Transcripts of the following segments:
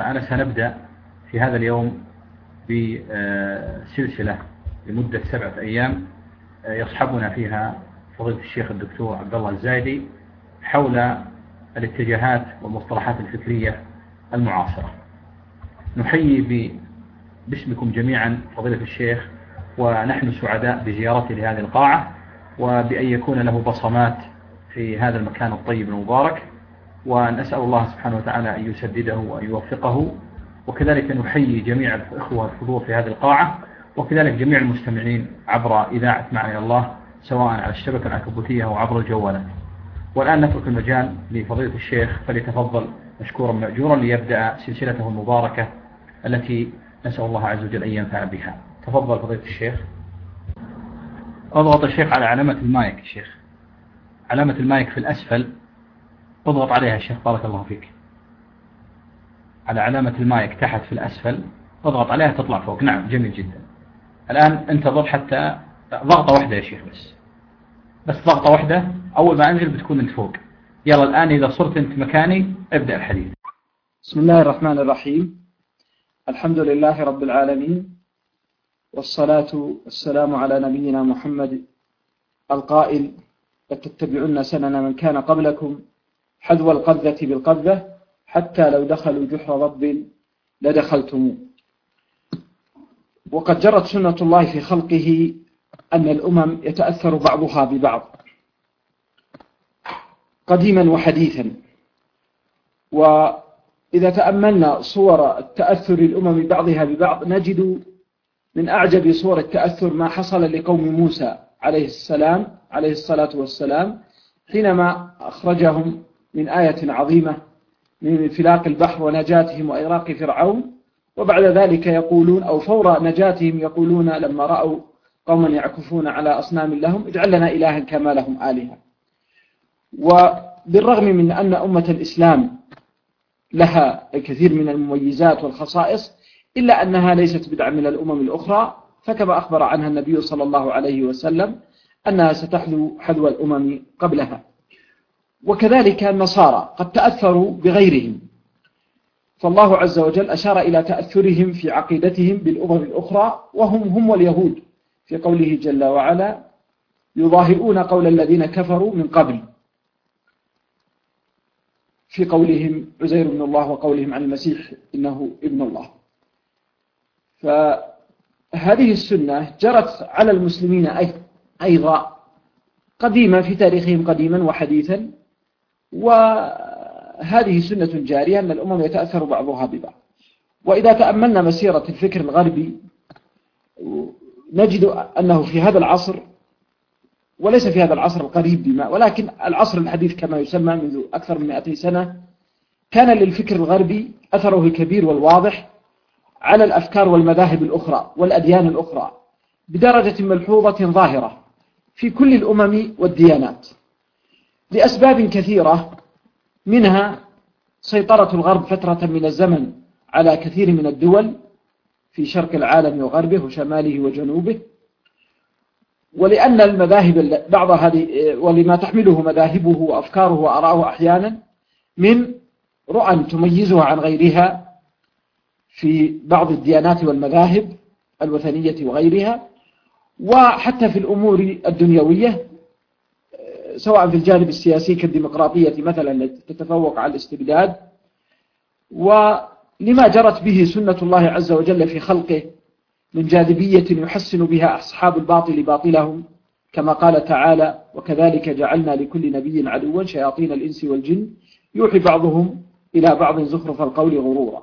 وتعالى سنبدأ في هذا اليوم بسلسلة لمدة سبعة أيام يصحبنا فيها فضيلة الشيخ الدكتور عبد الله الزايدي حول الاتجاهات والمصطلحات الفكرية المعاصرة. نحيي باسمكم جميعا فضيلة الشيخ ونحن سعداء بزيارته لهذه القاعة وبأن يكون له بصمات في هذا المكان الطيب المبارك. ونسأل الله سبحانه وتعالى أن يسدده وأن يوفقه. وكذلك نحيي جميع الإخوة الحضور في هذه القاعة. وكذلك جميع المستمعين عبر إذاعة معنى الله سواء على الشبكة العنكبوتية أو عبر الجوالات والآن نترك المجال لفضيلة الشيخ فليتفضل مشكورا مأجورا ليبدأ سلسلته المباركة التي نسأل الله عز وجل أن ينفع بها. تفضل فضيلة الشيخ. أضغط الشيخ على علامة المايك الشيخ علامة المايك في الأسفل. اضغط عليها الشيخ بارك الله فيك. على علامة المايك تحت في الأسفل اضغط عليها تطلع فوق. نعم جميل جدا. الآن انتظر حتى ضغطة واحدة يا شيخ بس. بس ضغطة واحدة أول ما أنزل بتكون أنت فوق. يلا الآن إذا صرت أنت مكاني ابدأ الحديث. بسم الله الرحمن الرحيم. الحمد لله رب العالمين والصلاة والسلام على نبينا محمد القائل لتتبعن سنن من كان قبلكم حذو القذة بالقذة حتى لو دخلوا جحر رب لدخلتموه وقد جرت سنة الله في خلقه أن الأمم يتأثر بعضها ببعض. قديما وحديثا. وإذا تأملنا صور التأثر الأمم بعضها ببعض نجد من أعجب صور التأثر ما حصل لقوم موسى عليه السلام عليه الصلاة والسلام حينما أخرجهم من آية عظيمة من انفلاق البحر ونجاتهم وإغراق فرعون. وبعد ذلك يقولون أو فور نجاتهم يقولون لما رأوا قوما يعكفون على أصنام لهم اجعل لنا إلها كما لهم آلهة. وبالرغم من أن أمة الإسلام لها الكثير من المميزات والخصائص إلا أنها ليست بدعا من الأمم الأخرى فكما أخبر عنها النبي صلى الله عليه وسلم أنها ستحذو حذو الأمم قبلها. وكذلك النصارى قد تأثروا بغيرهم. فالله عز وجل أشار إلى تأثرهم في عقيدتهم بالأمم الأخرى وهم هم واليهود. في قوله جل وعلا يظاهرون قول الذين كفروا من قبل. في قولهم عزير بن الله وقولهم عن المسيح إنه ابن الله. فهذه السنة جرت على المسلمين أيضا قديما في تاريخهم قديما وحديثا. وهذه سنة جارية أن الأمم يتأثر بعضها ببعض. وإذا تأملنا مسيرة الفكر الغربي نجد أنه في هذا العصر وليس في هذا العصر القريب بما ولكن العصر الحديث كما يسمى منذ أكثر من 200 سنة كان للفكر الغربي أثره الكبير والواضح على الأفكار والمذاهب الأخرى والأديان الأخرى بدرجة ملحوظة ظاهرة في كل الأمم والديانات. لأسباب كثيرة. منها سيطرة الغرب فترة من الزمن على كثير من الدول في شرق العالم وغربه وشماله وجنوبه. ولأن المذاهب بعض هذه ولما تحمله مذاهبه وأفكاره وأراءه أحيانا من رؤى تميزها عن غيرها في بعض الديانات والمذاهب الوثنية وغيرها وحتى في الأمور الدنيوية. سواء في الجانب السياسي كالديمقراطية مثلا التي تتفوق على الاستبداد ولما جرت به سنة الله عز وجل في خلقه من جاذبية يحسن بها أصحاب الباطل باطلهم كما قال تعالى وكذلك جعلنا لكل نبي عدوا شياطين الإنس والجن. يوحي بعضهم إلى بعض زخرف القول غرورا.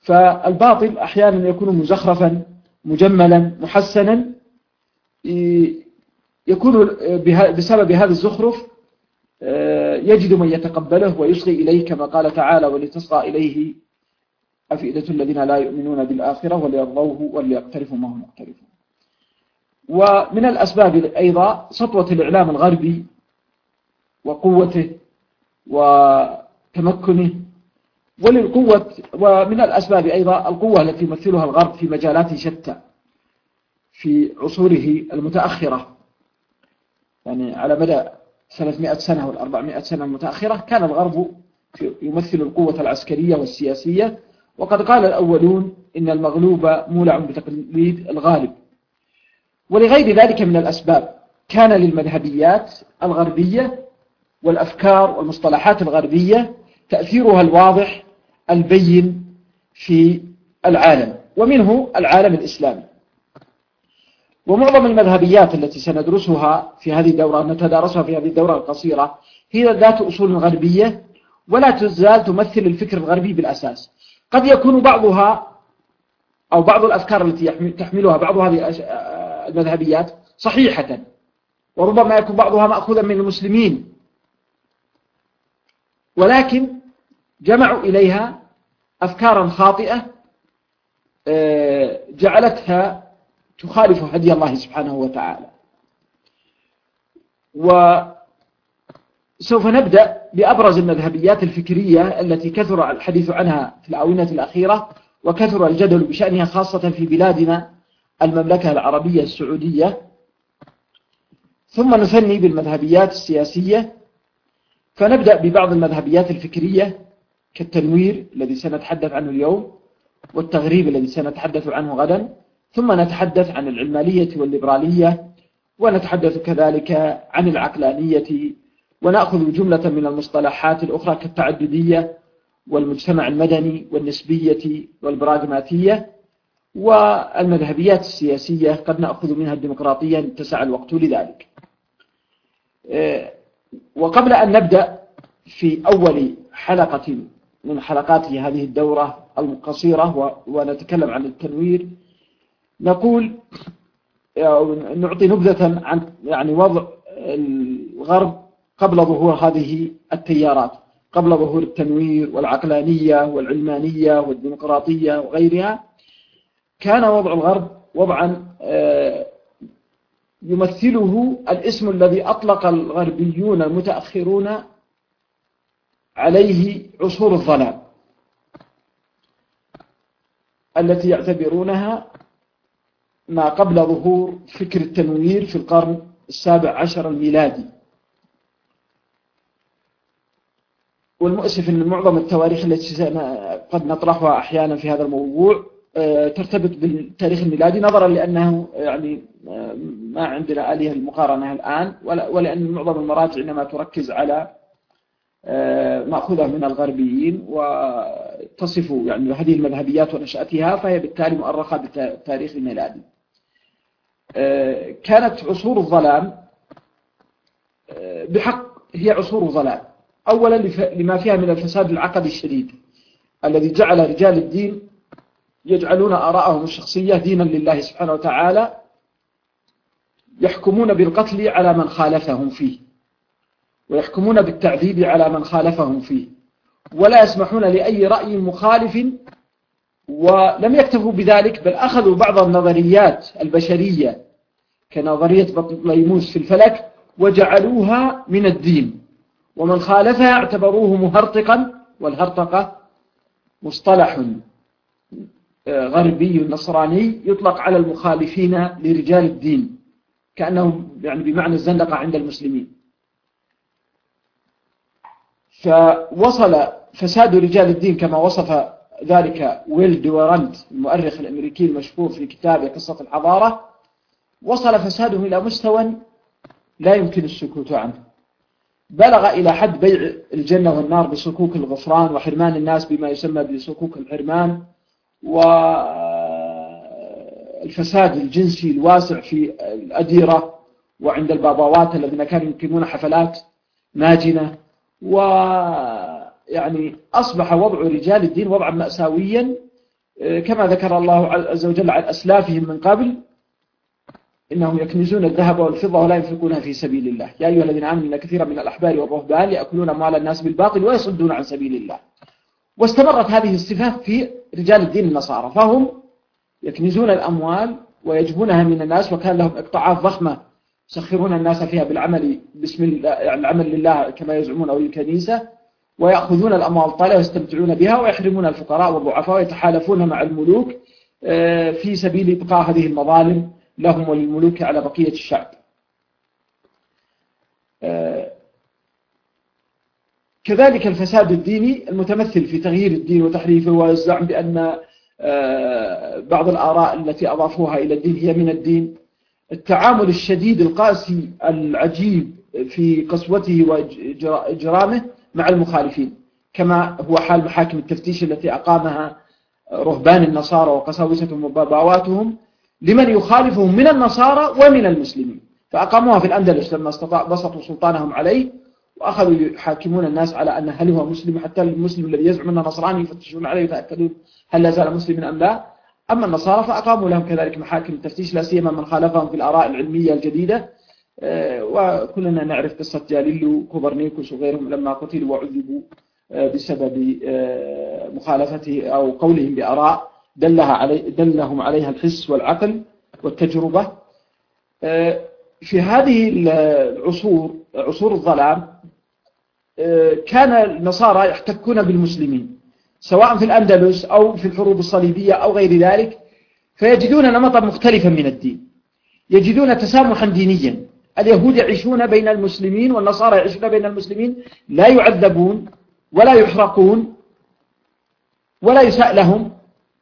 فالباطل أحيانا يكون مزخرفا مجملا محسنا يكون بسبب هذا الزخرف يجد من يتقبله ويصغي إليه كما قال تعالى ولتصغى إليه أفئدة الذين لا يؤمنون بالآخرة وليرضوه وليقترفوا ما هم يقترفون ومن الأسباب أيضا سطوة الإعلام الغربي وقوته وتمكنه وللقوة ومن الأسباب أيضا القوة التي يمثلها الغرب في مجالات شتى في عصوره المتأخرة. يعني على مدى 300 سنة وال 400 سنة المتأخرة كان الغرب يمثل القوة العسكرية والسياسية. وقد قال الأولون إن المغلوب مولع بتقليد الغالب. ولغير ذلك من الأسباب كان للمذهبيات الغربية والأفكار والمصطلحات الغربية تأثيرها الواضح البين في العالم ومنه العالم الإسلامي. ومعظم المذهبيات التي سندرسها في هذه الدورة نتدارسها في هذه الدورة القصيرة هي ذات أصول غربية ولا تزال تمثل الفكر الغربي بالأساس. قد يكون بعضها أو بعض الأفكار التي تحملها بعض هذه المذهبيات صحيحة وربما يكون بعضها مأخوذا من المسلمين. ولكن جمعوا إليها أفكارا خاطئة آه، جعلتها تخالف هدي الله سبحانه وتعالى. وسوف نبدأ بأبرز المذهبيات الفكرية التي كثر الحديث عنها في الآونة الأخيرة وكثر الجدل بشأنها خاصة في بلادنا المملكة العربية السعودية. ثم نثني بالمذهبيات السياسية. فنبدأ ببعض المذهبيات الفكرية كالتنوير الذي سنتحدث عنه اليوم والتغريب الذي سنتحدث عنه غدا. ثم نتحدث عن العلمانية والليبرالية ونتحدث كذلك عن العقلانية ونأخذ جملة من المصطلحات الأخرى كالتعددية والمجتمع المدني والنسبية والبراغماتية والمذهبيات السياسية قد نأخذ منها الديمقراطية اتسع الوقت لذلك. وقبل أن نبدأ في أول حلقة من حلقات هذه الدورة القصيرة ونتكلم عن التنوير نقول نعطي نبذة عن يعني وضع الغرب قبل ظهور هذه التيارات قبل ظهور التنوير والعقلانية والعلمانية والديمقراطية وغيرها. كان وضع الغرب وضعا آه، يمثله الاسم الذي أطلق الغربيون المتأخرون عليه عصور الظلام التي يعتبرونها ما قبل ظهور فكر التنوير في القرن السابع عشر الميلادي. والمؤسف أن معظم التواريخ التي قد نطرحها أحيانا في هذا الموضوع آه، ترتبط بالتاريخ الميلادي نظرا لأنه يعني آه، ما عندنا آلية المقارنة الآن ولأن معظم المراجع إنما تركز على آه، مأخوذة من الغربيين وتصف يعني هذه المذهبيات ونشأتها فهي بالتالي مؤرخة بالتاريخ الميلادي. كانت عصور الظلام بحق هي عصور ظلام أولا لما فيها من الفساد العقدي الشديد الذي جعل رجال الدين يجعلون آراءهم الشخصية دينا لله سبحانه وتعالى يحكمون بالقتل على من خالفهم فيه ويحكمون بالتعذيب على من خالفهم فيه ولا يسمحون لأي رأي مخالف ولم يكتفوا بذلك بل أخذوا بعض النظريات البشرية كنظرية بطليموس في الفلك وجعلوها من الدين. ومن خالفها اعتبروه مهرطقا والهرطقة مصطلح غربي نصراني يطلق على المخالفين لرجال الدين كأنهم يعني بمعنى الزندقة عند المسلمين. فوصل فساد رجال الدين كما وصف ذلك ويل دورانت المؤرخ الأمريكي المشهور في كتابه قصة الحضارة وصل فساده إلى مستوى لا يمكن السكوت عنه. بلغ إلى حد بيع الجنة والنار بصكوك الغفران وحرمان الناس بما يسمى بصكوك الحرمان والفساد الجنسي الواسع في الأديرة وعند الباباوات الذين كانوا يقيمون حفلات ماجنة ويعني أصبح وضع رجال الدين وضعا مأساويا كما ذكر الله عز وجل عن أسلافهم من قبل إنهم يكنزون الذهب والفضة ولا ينفقونها في سبيل الله. يا أيها الذين آمنوا إن كثيرا من الأحبار والرهبان يأكلون أموال الناس بالباطل ويصدون عن سبيل الله. واستمرت هذه الصفة في رجال الدين النصارى فهم يكنزون الأموال ويجبونها من الناس وكان لهم إقطاعات ضخمة يسخرون الناس فيها بالعمل بسم الله يعني العمل لله كما يزعمون أو الكنيسة. ويأخذون الأموال الطالة ويستمتعون بها ويحرمون الفقراء والضعفاء ويتحالفون مع الملوك آه، في سبيل إبقاء هذه المظالم لهم وللملوك على بقية الشعب. آه، كذلك الفساد الديني المتمثل في تغيير الدين وتحريفه والزعم بأن آه، بعض الآراء التي أضافوها إلى الدين هي من الدين. التعامل الشديد القاسي العجيب في قسوته وإجرامه مع المخالفين كما هو حال محاكم التفتيش التي أقامها رهبان النصارى وقساوستهم وباباواتهم لمن يخالفهم من النصارى ومن المسلمين. فأقاموها في الأندلس لما استطاع بسطوا سلطانهم عليه وأخذوا يحاكمون الناس على أن هل هو مسلم حتى المسلم الذي يزعم أنه نصراني يفتشون عليه يتأكدون هل لا زال مسلما أم لا. أما النصارى فأقاموا لهم كذلك محاكم التفتيش لا سيما من خالفهم في الآراء العلمية الجديدة وكلنا نعرف قصة جاليلو كوبرنيكوس وغيرهم لما قتلوا وعذبوا آه، بسبب آه، مخالفته أو قولهم بآراء دلها علي دلهم عليها الحس والعقل والتجربة. في هذه العصور عصور الظلام كان النصارى يحتكون بالمسلمين سواء في الأندلس أو في الحروب الصليبية أو غير ذلك فيجدون نمطا مختلفا من الدين يجدون تسامحا دينيا. اليهود يعيشون بين المسلمين والنصارى يعيشون بين المسلمين لا يعذبون ولا يحرقون ولا يساء لهم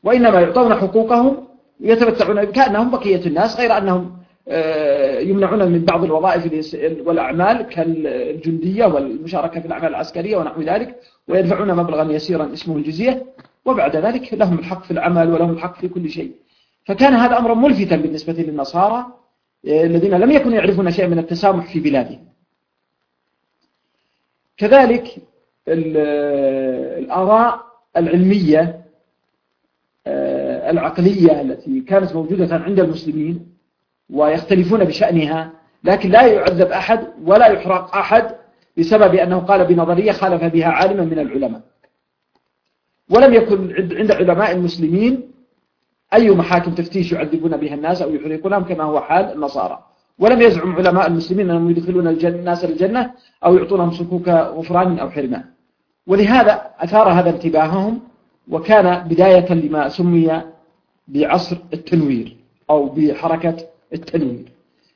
وإنما يعطون حقوقهم يتمتعون كأنهم بقية الناس غير أنهم آه، يمنعون من بعض الوظائف والأعمال كالجندية والمشاركة في الأعمال العسكرية ونحو ذلك ويدفعون مبلغا يسيرا اسمه الجزية وبعد ذلك لهم الحق في العمل ولهم الحق في كل شيء. فكان هذا أمرا ملفتا بالنسبة للنصارى الذين لم يكونوا يعرفون شيئا من التسامح في بلادهم. كذلك آه، الآراء العلمية العقلية التي كانت موجودة عند المسلمين ويختلفون بشأنها لكن لا يعذب أحد ولا يحرق أحد بسبب أنه قال بنظرية خالف بها عالما من العلماء. ولم يكن عند علماء المسلمين أي محاكم تفتيش يعذبون بها الناس أو يحرقونهم كما هو حال النصارى. ولم يزعم علماء المسلمين أنهم يدخلون الناس الجنة أو يعطونهم صكوك غفران أو حرمان ولهذا أثار هذا انتباههم وكان بداية لما سمي بعصر التنوير أو بحركة التنوير.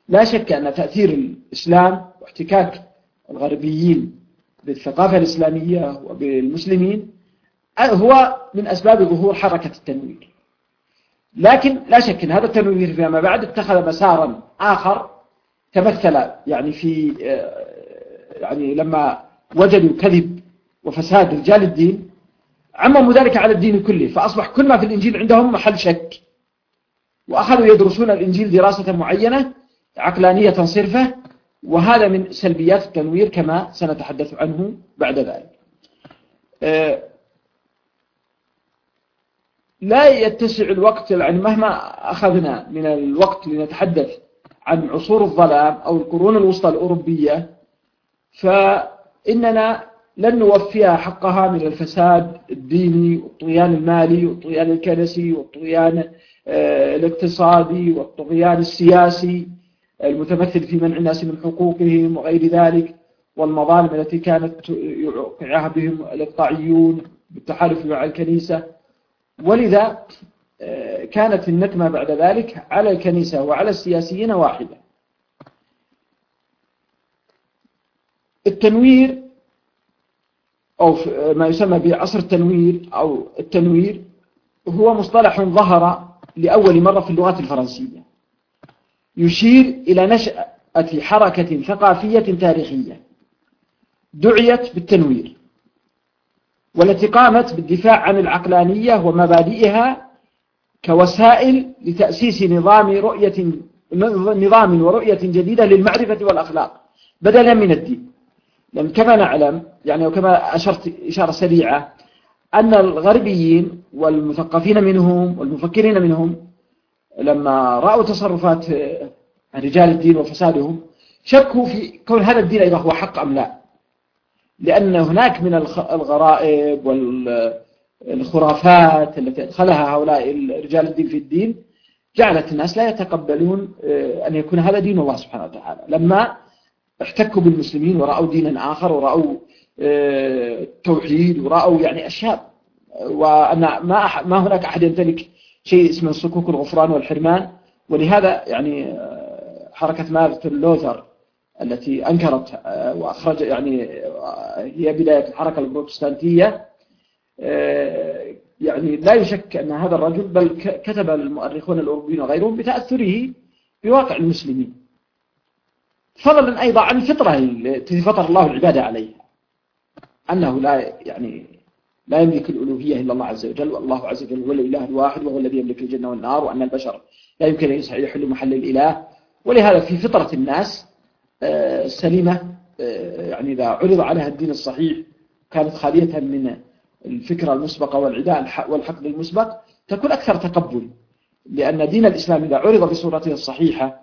لا شك أن تأثير الإسلام واحتكاك الغربيين بالثقافة الإسلامية وبالمسلمين هو من أسباب ظهور حركة التنوير. لكن لا شك أن هذا التنوير فيما بعد اتخذ مسارا آخر تمثل يعني في يعني لما وجدوا كذب وفساد رجال الدين عمموا ذلك على الدين كله فأصبح كل ما في الإنجيل عندهم محل شك. وأخذوا يدرسون الإنجيل دراسة معينة عقلانية صرفة وهذا من سلبيات التنوير كما سنتحدث عنه بعد ذلك. آه، لا يتسع الوقت يعني مهما أخذنا من الوقت لنتحدث عن عصور الظلام أو القرون الوسطى الأوروبية فإننا لن نوفيها حقها من الفساد الديني والطغيان المالي والطغيان الكنسي والطغيان آه، الاقتصادي والطغيان السياسي المتمثل في منع الناس من حقوقهم وغير ذلك والمظالم التي كانت يوقعها بهم الإقطاعيون بالتحالف مع الكنيسة. ولذا آه، كانت النكمة بعد ذلك على الكنيسة وعلى السياسيين واحدة. التنوير أو ما يسمى بعصر التنوير أو التنوير هو مصطلح ظهر لأول مرة في اللغات الفرنسية. يشير إلى نشأة حركة ثقافية تاريخية دعيت بالتنوير. والتي قامت بالدفاع عن العقلانية ومبادئها كوسائل لتأسيس نظام رؤية نظام ورؤية جديدة للمعرفة والأخلاق بدلا من الدين. لأن كما نعلم يعني وكما أشرت إشارة سريعة أن الغربيين والمثقفين منهم والمفكرين منهم لما رأوا تصرفات رجال الدين وفسادهم شكوا في كون هذا الدين أيضا هو حق أم لا. لأن هناك من الغرائب والخرافات التي أدخلها هؤلاء رجال الدين في الدين جعلت الناس لا يتقبلون آه، أن يكون هذا دين الله سبحانه وتعالى. لما احتكوا بالمسلمين ورأوا دينا آخر ورأوا توحيد ورأوا يعني أشياء وأن ما ما هناك أحد يمتلك شيء اسمه صكوك الغفران والحرمان. ولهذا يعني حركة مارتن لوثر التي أنكرت آه، وأخرج يعني آه، هي بداية الحركة البروتستانتية. آه، يعني لا يشك أن هذا الرجل بل كتب المؤرخون الأوروبيين وغيرهم بتأثره بواقع المسلمين. فضلا أيضا عن الفطرة التي فطر الله العبادة عليها. أنه لا يعني لا يملك الألوهية إلا الله عز وجل والله عز وجل هو الإله الواحد وهو الذي يملك الجنة والنار وأن البشر لا يمكن أن يحل محل الإله. ولهذا في فطرة الناس سليمة. آه، يعني إذا عرض عليها الدين الصحيح كانت خالية من الفكرة المسبقة والعداء والحقد المسبق تكون أكثر تقبل. لأن دين الإسلام إذا عرض بصورته الصحيحة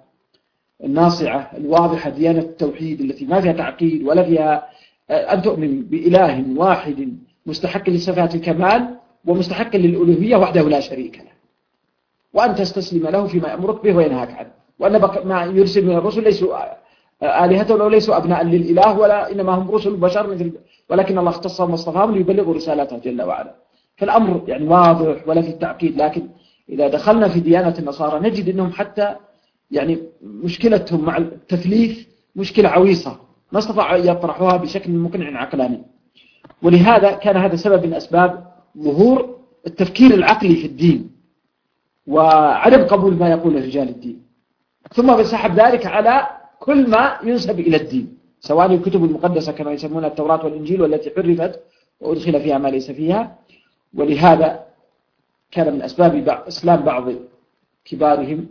الناصعة الواضحة ديانة التوحيد التي ما فيها تعقيد ولا فيها آه، أن تؤمن بإله واحد مستحق لصفات الكمال ومستحق للألوهية وحده لا شريك له. وأن تستسلم له فيما يأمرك به وينهاك عنه. وأن ما يرسل من الرسل ليسوا ولو ليسوا أبناء للإله ولا إنما هم رسل بشر مثل ولكن الله اختصهم واصطفاهم ليبلغوا رسالته جل وعلا. فالأمر يعني واضح ولا في التعقيد لكن إذا دخلنا في ديانة النصارى نجد أنهم حتى يعني مشكلتهم مع التثليث مشكلة عويصة ما استطاعوا أن يطرحوها بشكل مقنع عقلاني. ولهذا كان هذا سبب من أسباب ظهور التفكير العقلي في الدين وعدم قبول ما يقول رجال الدين. ثم بسحب ذلك على كل ما ينسب إلى الدين سواء الكتب المقدسة كما يسمونها التوراة والإنجيل والتي حرفت وأدخل فيها ما ليس فيها. ولهذا كان من أسباب إسلام بعض كبارهم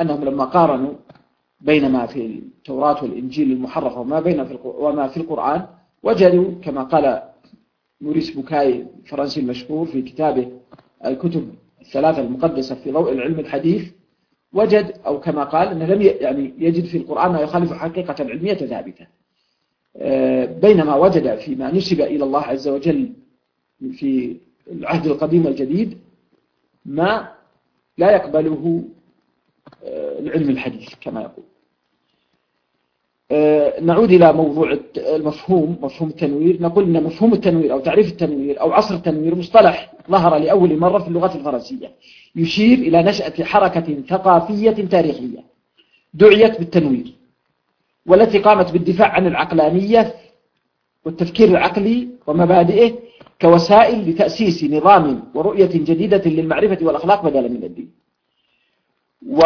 أنهم لما قارنوا بين ما في التوراة والإنجيل المحرفة وما بين في وما في القرآن وجدوا كما قال موريس بوكاي الفرنسي المشهور في كتابه الكتب الثلاثة المقدسة في ضوء العلم الحديث وجد أو كما قال أنه لم يعني يجد في القرآن ما يخالف حقيقة علمية ثابتة. آه، بينما وجد فيما نسب إلى الله عز وجل في العهد القديم والجديد ما لا يقبله آه، العلم الحديث كما يقول. نعود إلى موضوع المفهوم مفهوم التنوير. نقول أن مفهوم التنوير أو تعريف التنوير أو عصر التنوير مصطلح ظهر لأول مرة في اللغة الفرنسية. يشير إلى نشأة حركة ثقافية تاريخية دعيت بالتنوير والتي قامت بالدفاع عن العقلانية والتفكير العقلي ومبادئه كوسائل لتأسيس نظام ورؤية جديدة للمعرفة والأخلاق بدلا من الدين. و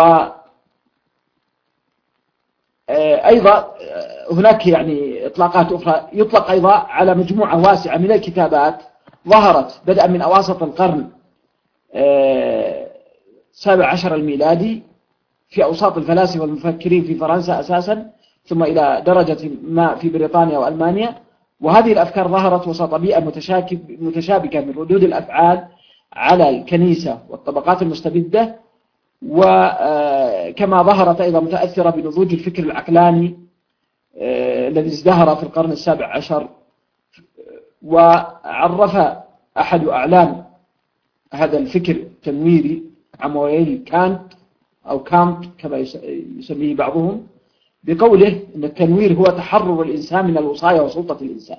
أيضا آه، هناك يعني إطلاقات أخرى. يطلق أيضا على مجموعة واسعة من الكتابات. ظهرت بدءا من أواسط القرن السابع عشر الميلادي في أوساط الفلاسفة والمفكرين في فرنسا أساسا ثم إلى درجة ما في بريطانيا وألمانيا. وهذه الأفكار ظهرت وسط بيئة متشابكة من ردود الأفعال على الكنيسة والطبقات المستبدة وكما ظهرت أيضا متأثرة بنضوج الفكر العقلاني آه، الذي ازدهر في القرن السابع عشر وعرف أحد أعلام هذا الفكر التنويري عمويل كانت أو كانت كما يسميه بعضهم بقوله أن التنوير هو تحرر الإنسان من الوصاية وسلطة الإنسان.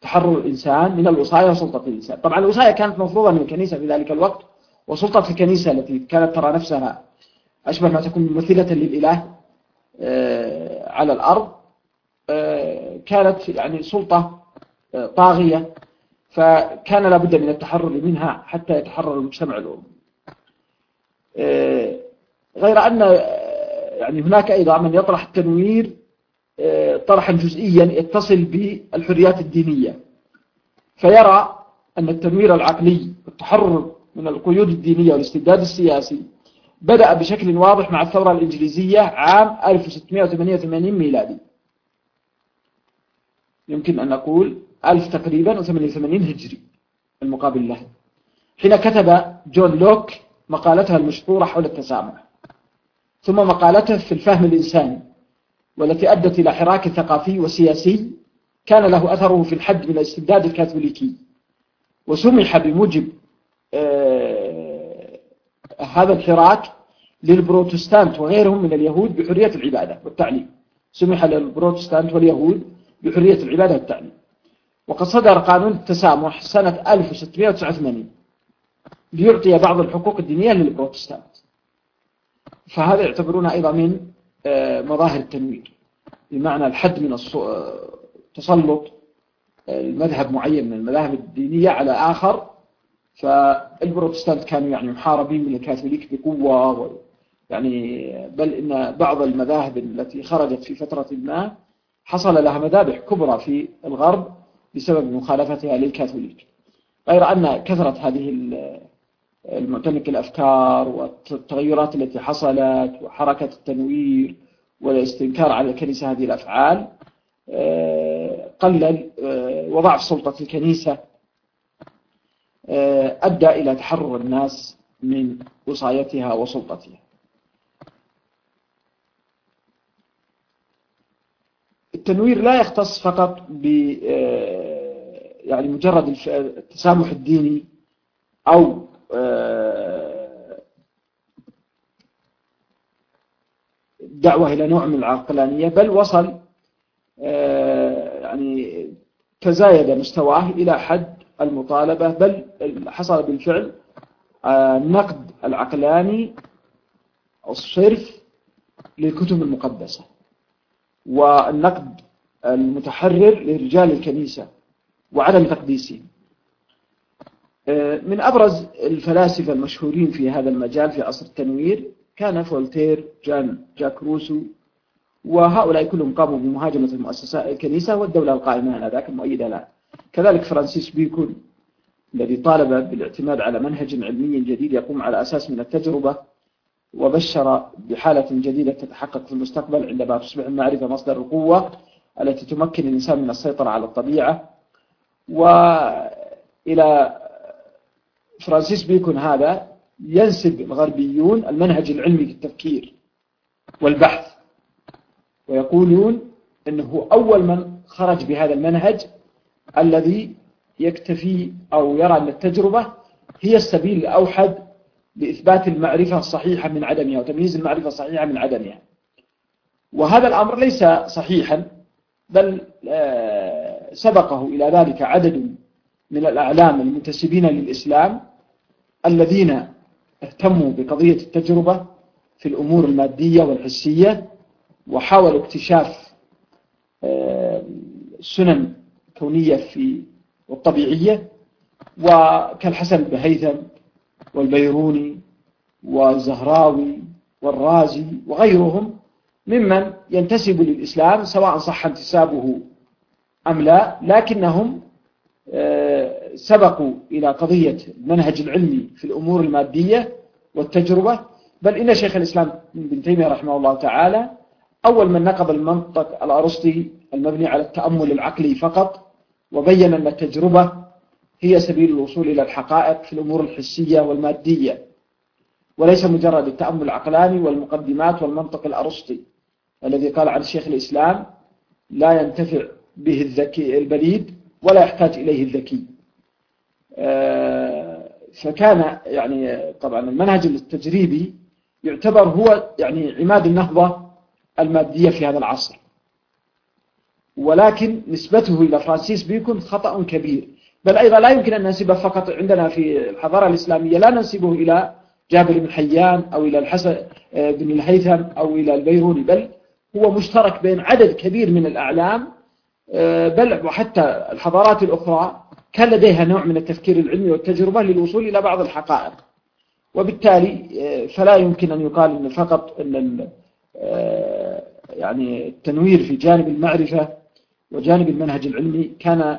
تحرر الإنسان من الوصاية وسلطة الإنسان. طبعا الوصاية كانت مفروضة من الكنيسة في ذلك الوقت وسلطة الكنيسة التي كانت ترى نفسها أشبه ما تكون ممثلة للإله آه، على الأرض آه، كانت يعني سلطة آه، طاغية فكان لابد من التحرر منها حتى يتحرر المجتمع الأوروبي غير أن يعني هناك أيضا من يطرح التنوير طرحا جزئيا يتصل بالحريات الدينية. فيرى أن التنوير العقلي والتحرر من القيود الدينية والاستبداد السياسي بدأ بشكل واضح مع الثورة الإنجليزية عام 1688 ميلادي. يمكن أن نقول 1000 تقريبا و88 هجري المقابل له. حين كتب جون لوك مقالته المشهورة حول التسامح ثم مقالته في الفهم الإنساني والتي أدت إلى حراك ثقافي وسياسي كان له أثره في الحد من الاستبداد الكاثوليكي وسمح بموجب آه، هذا الحراك للبروتستانت وغيرهم من اليهود بحرية العبادة والتعليم. سمح للبروتستانت واليهود بحرية العبادة والتعليم. وقد صدر قانون التسامح سنة 1689 ليعطي بعض الحقوق الدينية للبروتستانت. فهذا يعتبرون أيضا من آه، مظاهر التنوير. بمعنى الحد من تسلط المذهب معين من المذاهب الدينية على آخر فالبروتستانت كانوا يعني محاربين من الكاثوليك بقوة يعني بل إن بعض المذاهب التي خرجت في فترة ما حصل لها مذابح كبرى في الغرب بسبب مخالفتها للكاثوليك. غير أن كثرة هذه المعتنق الأفكار والتغيرات التي حصلت وحركة التنوير والاستنكار على الكنيسة هذه الأفعال آه، قلل آه، وضعف سلطة الكنيسة. أدى إلى تحرر الناس من وصايتها وسلطتها. التنوير لا يختص فقط ب يعني مجرد التسامح الديني أو دعوة إلى نوع من العقلانية بل وصل آه، يعني تزايد مستواه إلى حد المطالبة بل حصل بالفعل آه، العقلاني الصرف للكتب المقدسة والنقد المتحرر لرجال الكنيسة وعدم تقديسهم آه، من أبرز الفلاسفة المشهورين في هذا المجال في عصر التنوير كان فولتير جان جاك روسو وهؤلاء كلهم قاموا بمهاجمة المؤسسات الكنيسة والدولة القائمة على ذاك المؤيدة لها كذلك فرانسيس بيكون الذي طالب بالاعتماد على منهج علمي جديد يقوم على أساس من التجربة وبشر بحالة جديدة تتحقق في المستقبل عندما تصبح المعرفة مصدر القوة التي تمكن الإنسان من السيطرة على الطبيعة. وإلى فرانسيس بيكون هذا ينسب الغربيون المنهج العلمي في التفكير والبحث ويقولون أنه أول من خرج بهذا المنهج الذي يكتفي أو يرى أن التجربة هي السبيل الأوحد لإثبات المعرفة الصحيحة من عدمها وتمييز المعرفة الصحيحة من عدمها. وهذا الأمر ليس صحيحا بل آه، سبقه إلى ذلك عدد من الأعلام المنتسبين للإسلام الذين اهتموا بقضية التجربة في الأمور المادية والحسية وحاولوا اكتشاف آه، سنن كونية في والطبيعية وكالحسن البهيثم والبيروني والزهراوي والرازي وغيرهم ممن ينتسب للإسلام سواء صح انتسابه أم لا لكنهم آه، سبقوا إلى قضية المنهج العلمي في الأمور المادية والتجربة. بل إن شيخ الإسلام بن تيمية رحمه الله تعالى أول من نقض المنطق الأرسطي المبني على التأمل العقلي فقط وبين أن التجربة هي سبيل الوصول إلى الحقائق في الأمور الحسية والمادية وليس مجرد التأمل العقلاني والمقدمات والمنطق الأرسطي الذي قال عن شيخ الإسلام لا ينتفع به الذكي البليد ولا يحتاج إليه الذكي. آه، فكان يعني طبعا المنهج التجريبي يعتبر هو يعني عماد النهضة المادية في هذا العصر. ولكن نسبته إلى فرانسيس بيكون خطأ كبير. بل أيضا لا يمكن أن ننسبه فقط عندنا في الحضارة الإسلامية لا ننسبه إلى جابر بن حيان أو إلى الحسن آه، بن الهيثم أو إلى البيروني بل هو مشترك بين عدد كبير من الأعلام آه، بل وحتى الحضارات الأخرى كان لديها نوع من التفكير العلمي والتجربة للوصول إلى بعض الحقائق. وبالتالي آه، فلا يمكن أن يقال أن فقط أن يعني التنوير في جانب المعرفة وجانب المنهج العلمي كان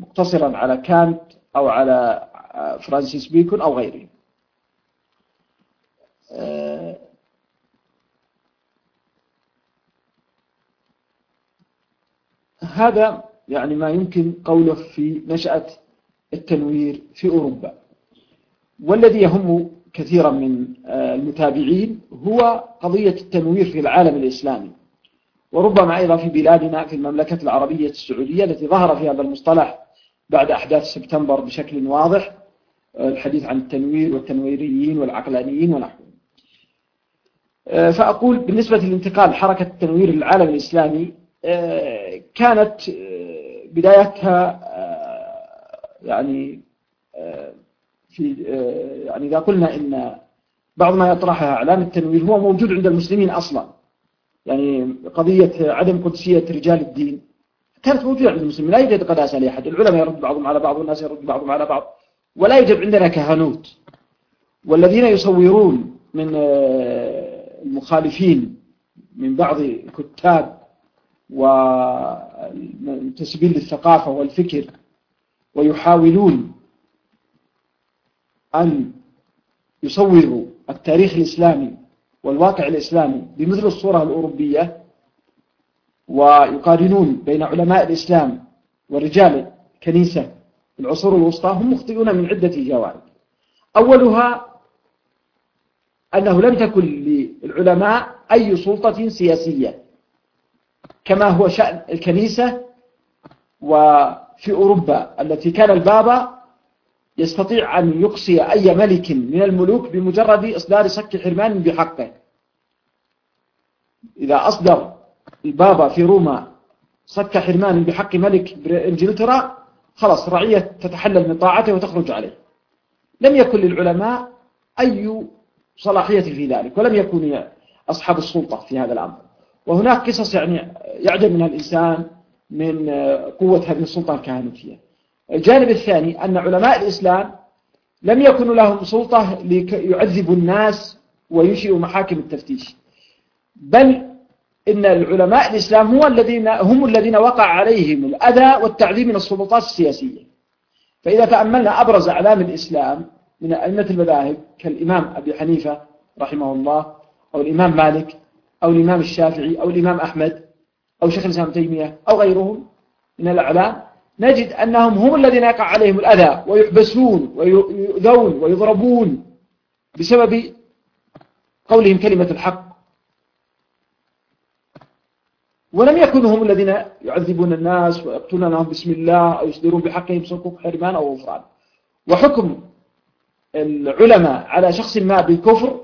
مقتصرا على كانت أو على فرانسيس بيكون أو غيره. هذا يعني ما يمكن قوله في نشأة التنوير في أوروبا. والذي يهم كثيرا من آه، المتابعين هو قضية التنوير في العالم الإسلامي. وربما أيضا في بلادنا في المملكة العربية السعودية التي ظهر في هذا المصطلح بعد أحداث سبتمبر بشكل واضح آه، الحديث عن التنوير والتنويريين والعقلانيين ونحوهم آه، فأقول بالنسبة للانتقال حركة التنوير للعالم الإسلامي كانت آه، بدايتها آه، يعني في يعني إذا قلنا إن بعض ما يطرحها إعلام التنوير هو موجود عند المسلمين أصلا. يعني قضية عدم قدسية رجال الدين. كانت موجودة عند المسلمين لا يوجد قداسة لأحد. العلماء يرد بعضهم على بعض والناس يرد بعضهم على بعض. ولا يوجد عندنا كهنوت. والذين يصورون من آه، المخالفين من بعض الكتاب ومنتسبين للثقافة والفكر ويحاولون أن يصوروا التاريخ الإسلامي والواقع الإسلامي بمثل الصورة الأوروبية ويقارنون بين علماء الإسلام ورجال كنيسة في العصور الوسطى هم مخطئون من عدة جوانب. أولها أنه لم تكن للعلماء أي سلطة سياسية كما هو شأن الكنيسة وفي أوروبا التي كان البابا يستطيع أن يقصي أي ملك من الملوك بمجرد إصدار سك حرمان بحقه. إذا أصدر البابا في روما صك حرمان بحق ملك إنجلترا خلاص رعية تتحلل من طاعته وتخرج عليه. لم يكن للعلماء أي صلاحية في ذلك ولم يكونوا أصحاب السلطة في هذا الأمر. وهناك قصص يعني يعجب منها الإنسان من قوة هذه السلطة الكهنوتية. الجانب الثاني أن علماء الإسلام لم يكونوا لهم سلطة ليعذبوا الناس وينشئوا محاكم التفتيش. بل إن العلماء الإسلام هو الذين هم الذين وقع عليهم الأذى والتعذيب من السلطات السياسية. فإذا تأملنا أبرز أعلام الإسلام من أئمة المذاهب كالإمام أبي حنيفة رحمه الله أو الإمام مالك أو الإمام الشافعي أو الإمام أحمد أو شيخ الإسلام تيمية أو غيرهم من الأعلام نجد أنهم هم الذين يقع عليهم الأذى ويحبسون ويؤذون ويضربون بسبب قولهم كلمة الحق. ولم يكونوا هم الذين يعذبون الناس ويقتلونهم بسم الله أو يصدرون بحقهم صكوك حرمان أو غفران وحكم العلماء على شخص ما بالكفر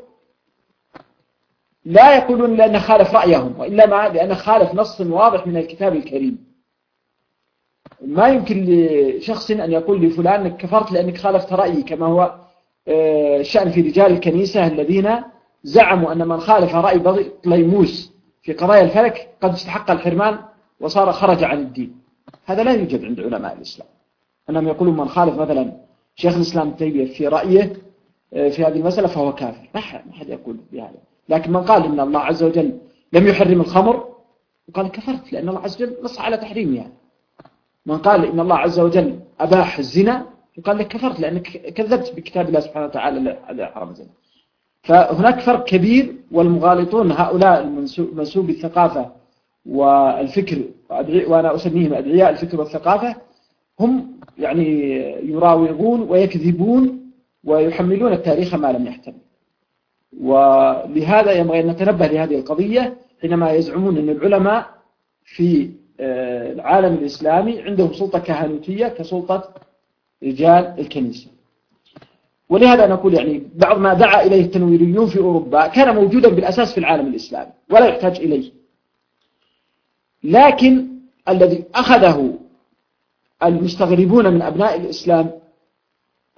لا يقولون لأنه خالف رأيهم وإلا ما لأنه خالف نص واضح من الكتاب الكريم. ما يمكن لشخص أن يقول لفلان كفرت لأنك خالفت رأيي كما هو آه، شأن في رجال الكنيسة الذين زعموا أن من خالف رأي طليموس في قضايا الفلك قد استحق الحرمان وصار خرج عن الدين. هذا لا يوجد عند علماء الإسلام. أنهم يقولون من خالف مثلا شيخ الإسلام التيمية في رأيه آه، في هذه المسألة فهو كافر. ما حد يقول بهذا. لكن من قال إن الله عز وجل لم يحرم الخمر وقال كفرت لأن الله عز وجل نص على تحريمها. من قال إن الله عز وجل أباح الزنا يقال لك كفرت لأنك كذبت بكتاب الله سبحانه وتعالى الذي حرم الزنا. فهناك فرق كبير والمغالطون هؤلاء منسوب الثقافة والفكر وأنا أسميهم أدعياء الفكر والثقافة هم يعني يراوغون ويكذبون ويحملون التاريخ ما لم يحتمل. ولهذا ينبغي أن نتنبه لهذه القضية حينما يزعمون أن العلماء في العالم الإسلامي عندهم سلطة كهنوتية كسلطة رجال الكنيسة. ولهذا نقول يعني بعض ما دعا إليه التنويريون في أوروبا كان موجودا بالأساس في العالم الإسلامي ولا يحتاج إليه. لكن الذي أخذه المستغربون من أبناء الإسلام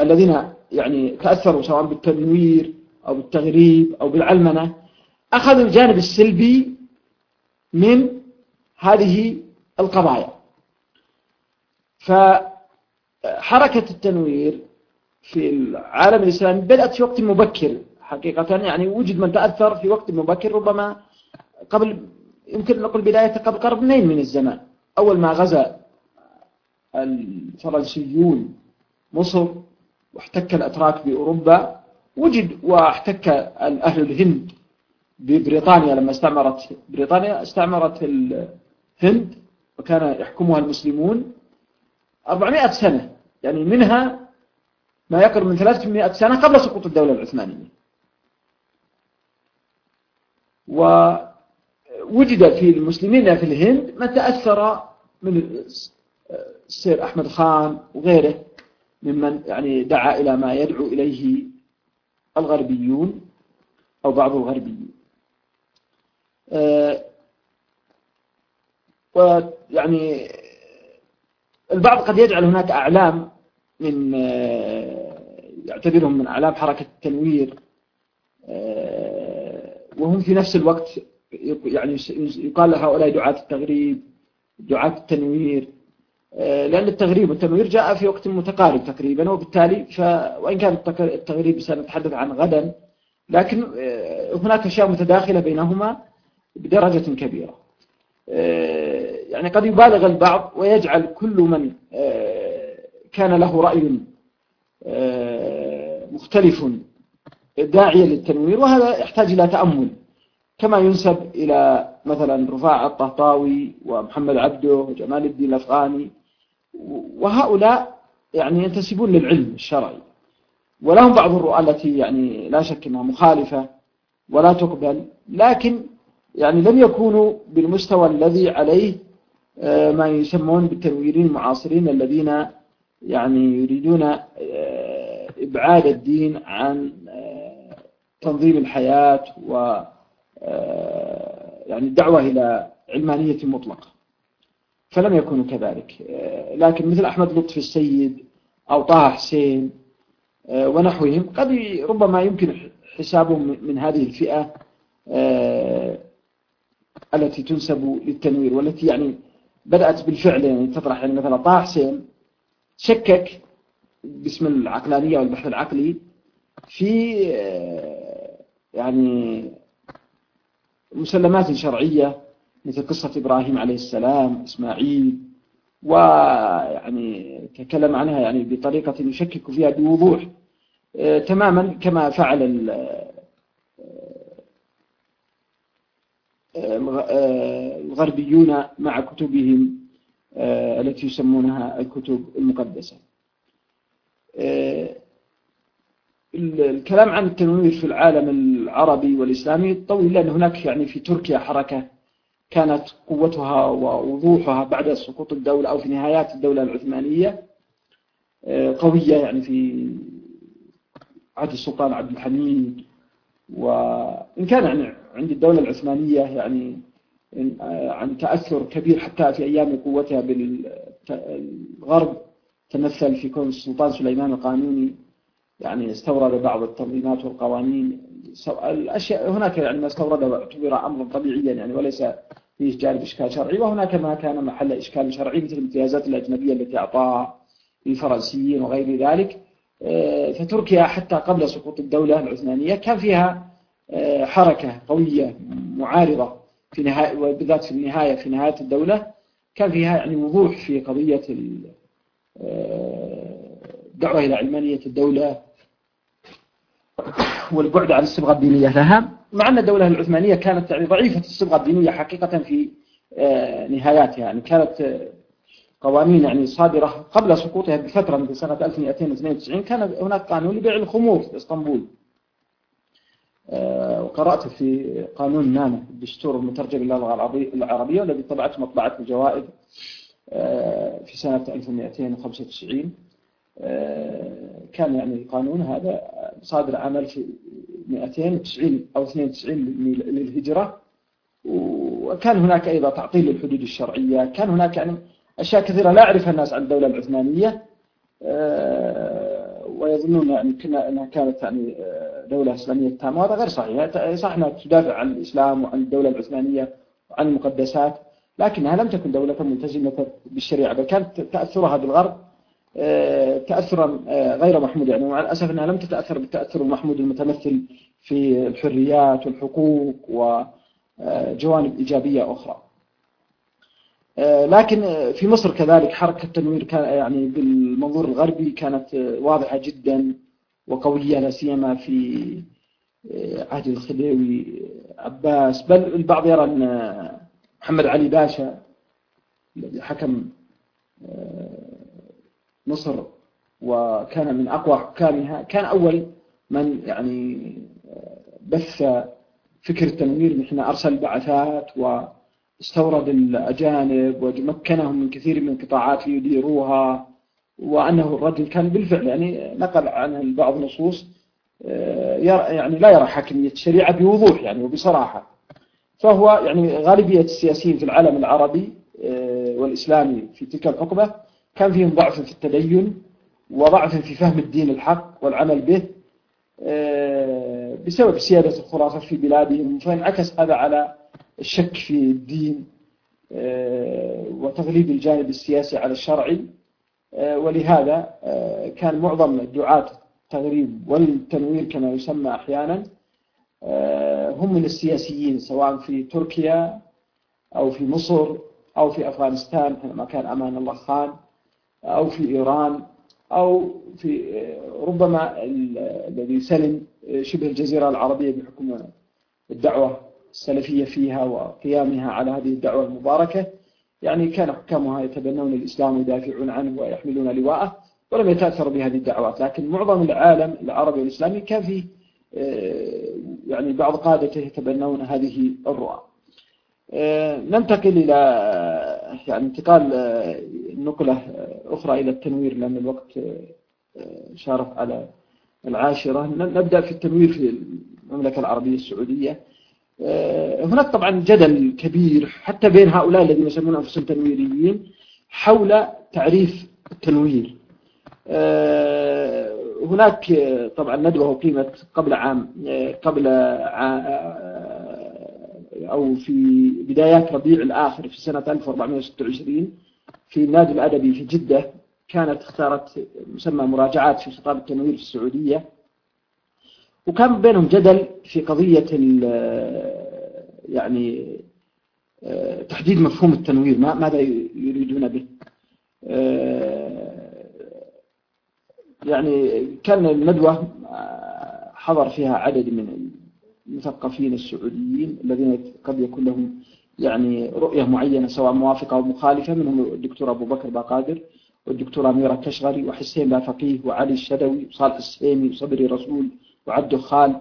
الذين يعني تأثروا سواء بالتنوير أو بالتغريب أو بالعلمنة أخذوا الجانب السلبي من هذه القضايا. فحركة التنوير في العالم الإسلامي بدأت في وقت مبكر حقيقة يعني وجد من تأثر في وقت مبكر ربما قبل يمكن نقول بداية قبل قرنين من الزمان. أول ما غزا الفرنسيون مصر واحتك الأتراك بأوروبا وجد واحتك أهل الهند ببريطانيا. لما استعمرت بريطانيا استعمرت الهند وكان يحكمها المسلمون 400 سنة. يعني منها ما يقرب من 300 سنة قبل سقوط الدولة العثمانية. ووجد في المسلمين في الهند من تأثر من السير أحمد خان وغيره ممن يعني دعا إلى ما يدعو إليه الغربيون أو بعض الغربيين. آه، ويعني البعض قد يجعل هناك أعلام من آه، يعتبرهم من أعلام حركة التنوير آه، وهم في نفس الوقت يعني يقال لهؤلاء دعاة التغريب دعاة التنوير آه، لأن التغريب والتنوير جاء في وقت متقارب تقريبا وبالتالي ف... وإن كان التغريب سنتحدث عن غدا لكن هناك أشياء متداخلة بينهما بدرجة كبيرة. يعني قد يبالغ البعض ويجعل كل من كان له رأي مختلف داعيا للتنوير وهذا يحتاج إلى تأمل. كما ينسب إلى مثلا رفاع الطهطاوي ومحمد عبده وجمال الدين الأفغاني وهؤلاء يعني ينتسبون للعلم الشرعي. ولهم بعض الرؤى التي يعني لا شك أنها مخالفة ولا تقبل لكن يعني لم يكونوا بالمستوى الذي عليه آه، ما يسمون بالتنويرين المعاصرين الذين يعني يريدون آه، إبعاد الدين عن آه، تنظيم الحياة و يعني الدعوة إلى علمانية مطلقة. فلم يكونوا كذلك. لكن مثل أحمد لطفي السيد أو طه حسين ونحوهم قد ربما يمكن حسابهم من هذه الفئة التي تنسب للتنوير والتي يعني بدأت بالفعل يعني تطرح يعني مثلا طه حسين شكك باسم العقلانية والبحث العقلي في يعني مسلمات شرعية مثل قصة إبراهيم عليه السلام إسماعيل ويعني تكلم عنها يعني بطريقة يشكك فيها بوضوح آه، تماما كما فعل آه، آه، الغربيون مع كتبهم التي يسمونها الكتب المقدسة. الكلام عن التنوير في العالم العربي والإسلامي طويل لأن هناك يعني في تركيا حركة كانت قوتها ووضوحها بعد سقوط الدولة أو في نهايات الدولة العثمانية آه، قوية يعني في عهد السلطان عبد الحميد. وإن كان يعني عند الدولة العثمانية يعني آه، عن تأثر كبير حتى في أيام قوتها بالغرب. تمثل في كون السلطان سليمان القانوني يعني استورد بعض التنظيمات والقوانين. الأشياء هناك يعني ما استورد اعتبر أمرا طبيعيا يعني وليس فيه جانب إشكال شرعي. وهناك ما كان محل إشكال شرعي مثل الامتيازات الأجنبية التي أعطاها للفرنسيين وغير ذلك. آه، فتركيا حتى قبل سقوط الدولة العثمانية كان فيها حركة قوية معارضة في نهاية وبالذات في النهاية في نهاية الدولة. كان فيها يعني وضوح في قضية آه، الدعوة إلى علمانية الدولة والبعد عن الصبغة الدينية لها. مع أن الدولة العثمانية كانت يعني ضعيفة الصبغة الدينية حقيقة في آه، نهاياتها. يعني كانت آه، قوانين يعني صادرة قبل سقوطها بفترة في سنة 1292 كان هناك قانون لبيع الخمور في إسطنبول. آه، وقرأت في قانون نانا الدستور المترجم للغة العربية والذي طبعته مطبعة الجوائز في سنة 1295 كان يعني القانون هذا صادر في 290 أو 92 للهجرة. وكان هناك أيضا تعطيل للحدود الشرعية. كان هناك يعني أشياء كثيرة لا يعرفها الناس عن الدولة العثمانية. آه، ويظنون يعني أنها كانت يعني آه، دولة إسلامية تامة وهذا غير صحيح. صح أنها تدافع عن الإسلام وعن الدولة العثمانية وعن المقدسات لكنها لم تكن دولة ملتزمة بالشريعة بل كانت تأثرها بالغرب آه، تأثرا آه، غير محمود. يعني مع الأسف أنها لم تتأثر بالتأثر المحمود المتمثل في الحريات والحقوق وجوانب إيجابية أخرى. لكن في مصر كذلك حركة التنوير كان يعني بالمنظور الغربي كانت واضحة جدا وقوية لا سيما في عهد الخديوي عباس. بل البعض يرى أن محمد علي باشا الذي حكم مصر وكان من أقوى حكامها كان أول من يعني بث فكر التنوير. من حين أرسل بعثات واستورد الأجانب ومكنهم من كثير من القطاعات ليديروها وأنه الرجل كان بالفعل يعني نقل عن البعض نصوص آه، يعني لا يرى حاكمية الشريعة بوضوح يعني وبصراحة. فهو يعني غالبية السياسيين في العالم العربي آه، والإسلامي في تلك الحقبة كان فيهم ضعف في التدين وضعف في فهم الدين الحق والعمل به آه، بسبب سيادة الخرافة في بلادهم فانعكس هذا على الشك في الدين وتغليب الجانب السياسي على الشرعي ولهذا كان معظم دعاة التغريب والتنوير كما يسمى أحيانا هم من السياسيين سواء في تركيا أو في مصر أو في أفغانستان حينما كان أمان الله خان أو في إيران أو في ربما الذي سلم شبه الجزيرة العربية بحكم الدعوة. السلفية فيها وقيامها على هذه الدعوة المباركة يعني كان حكامها يتبنون الإسلام ويدافعون عنه ويحملون لواءه ولم يتأثر بهذه الدعوات لكن معظم العالم العربي والإسلامي كان في يعني بعض قادته يتبنون هذه الرؤى. آه، ننتقل إلى يعني انتقال آه، نقلة آه، أخرى إلى التنوير لأن الوقت شارف على العاشرة. نبدأ في التنوير في المملكة العربية السعودية. هناك طبعا جدل كبير حتى بين هؤلاء الذين يسمون أنفسهم تنويريين حول تعريف التنوير. هناك طبعا ندوة أقيمت قبل عام قبل أو في بدايات ربيع الآخر في سنة 1426 في النادي الأدبي في جدة كانت اختارت مسمى مراجعات في خطاب التنوير في السعودية. وكان بينهم جدل في قضية يعني تحديد مفهوم التنوير ماذا يريدون به. يعني كان الندوة حضر فيها عدد من المثقفين السعوديين الذين قد يكون لهم يعني رؤية معينة سواء موافقة أو مخالفة. منهم الدكتور أبو بكر باقادر والدكتور أميرة كشغري وحسين بافقيه وعلي الشدوي وصالح السيمي وصبري رسول وعبد خال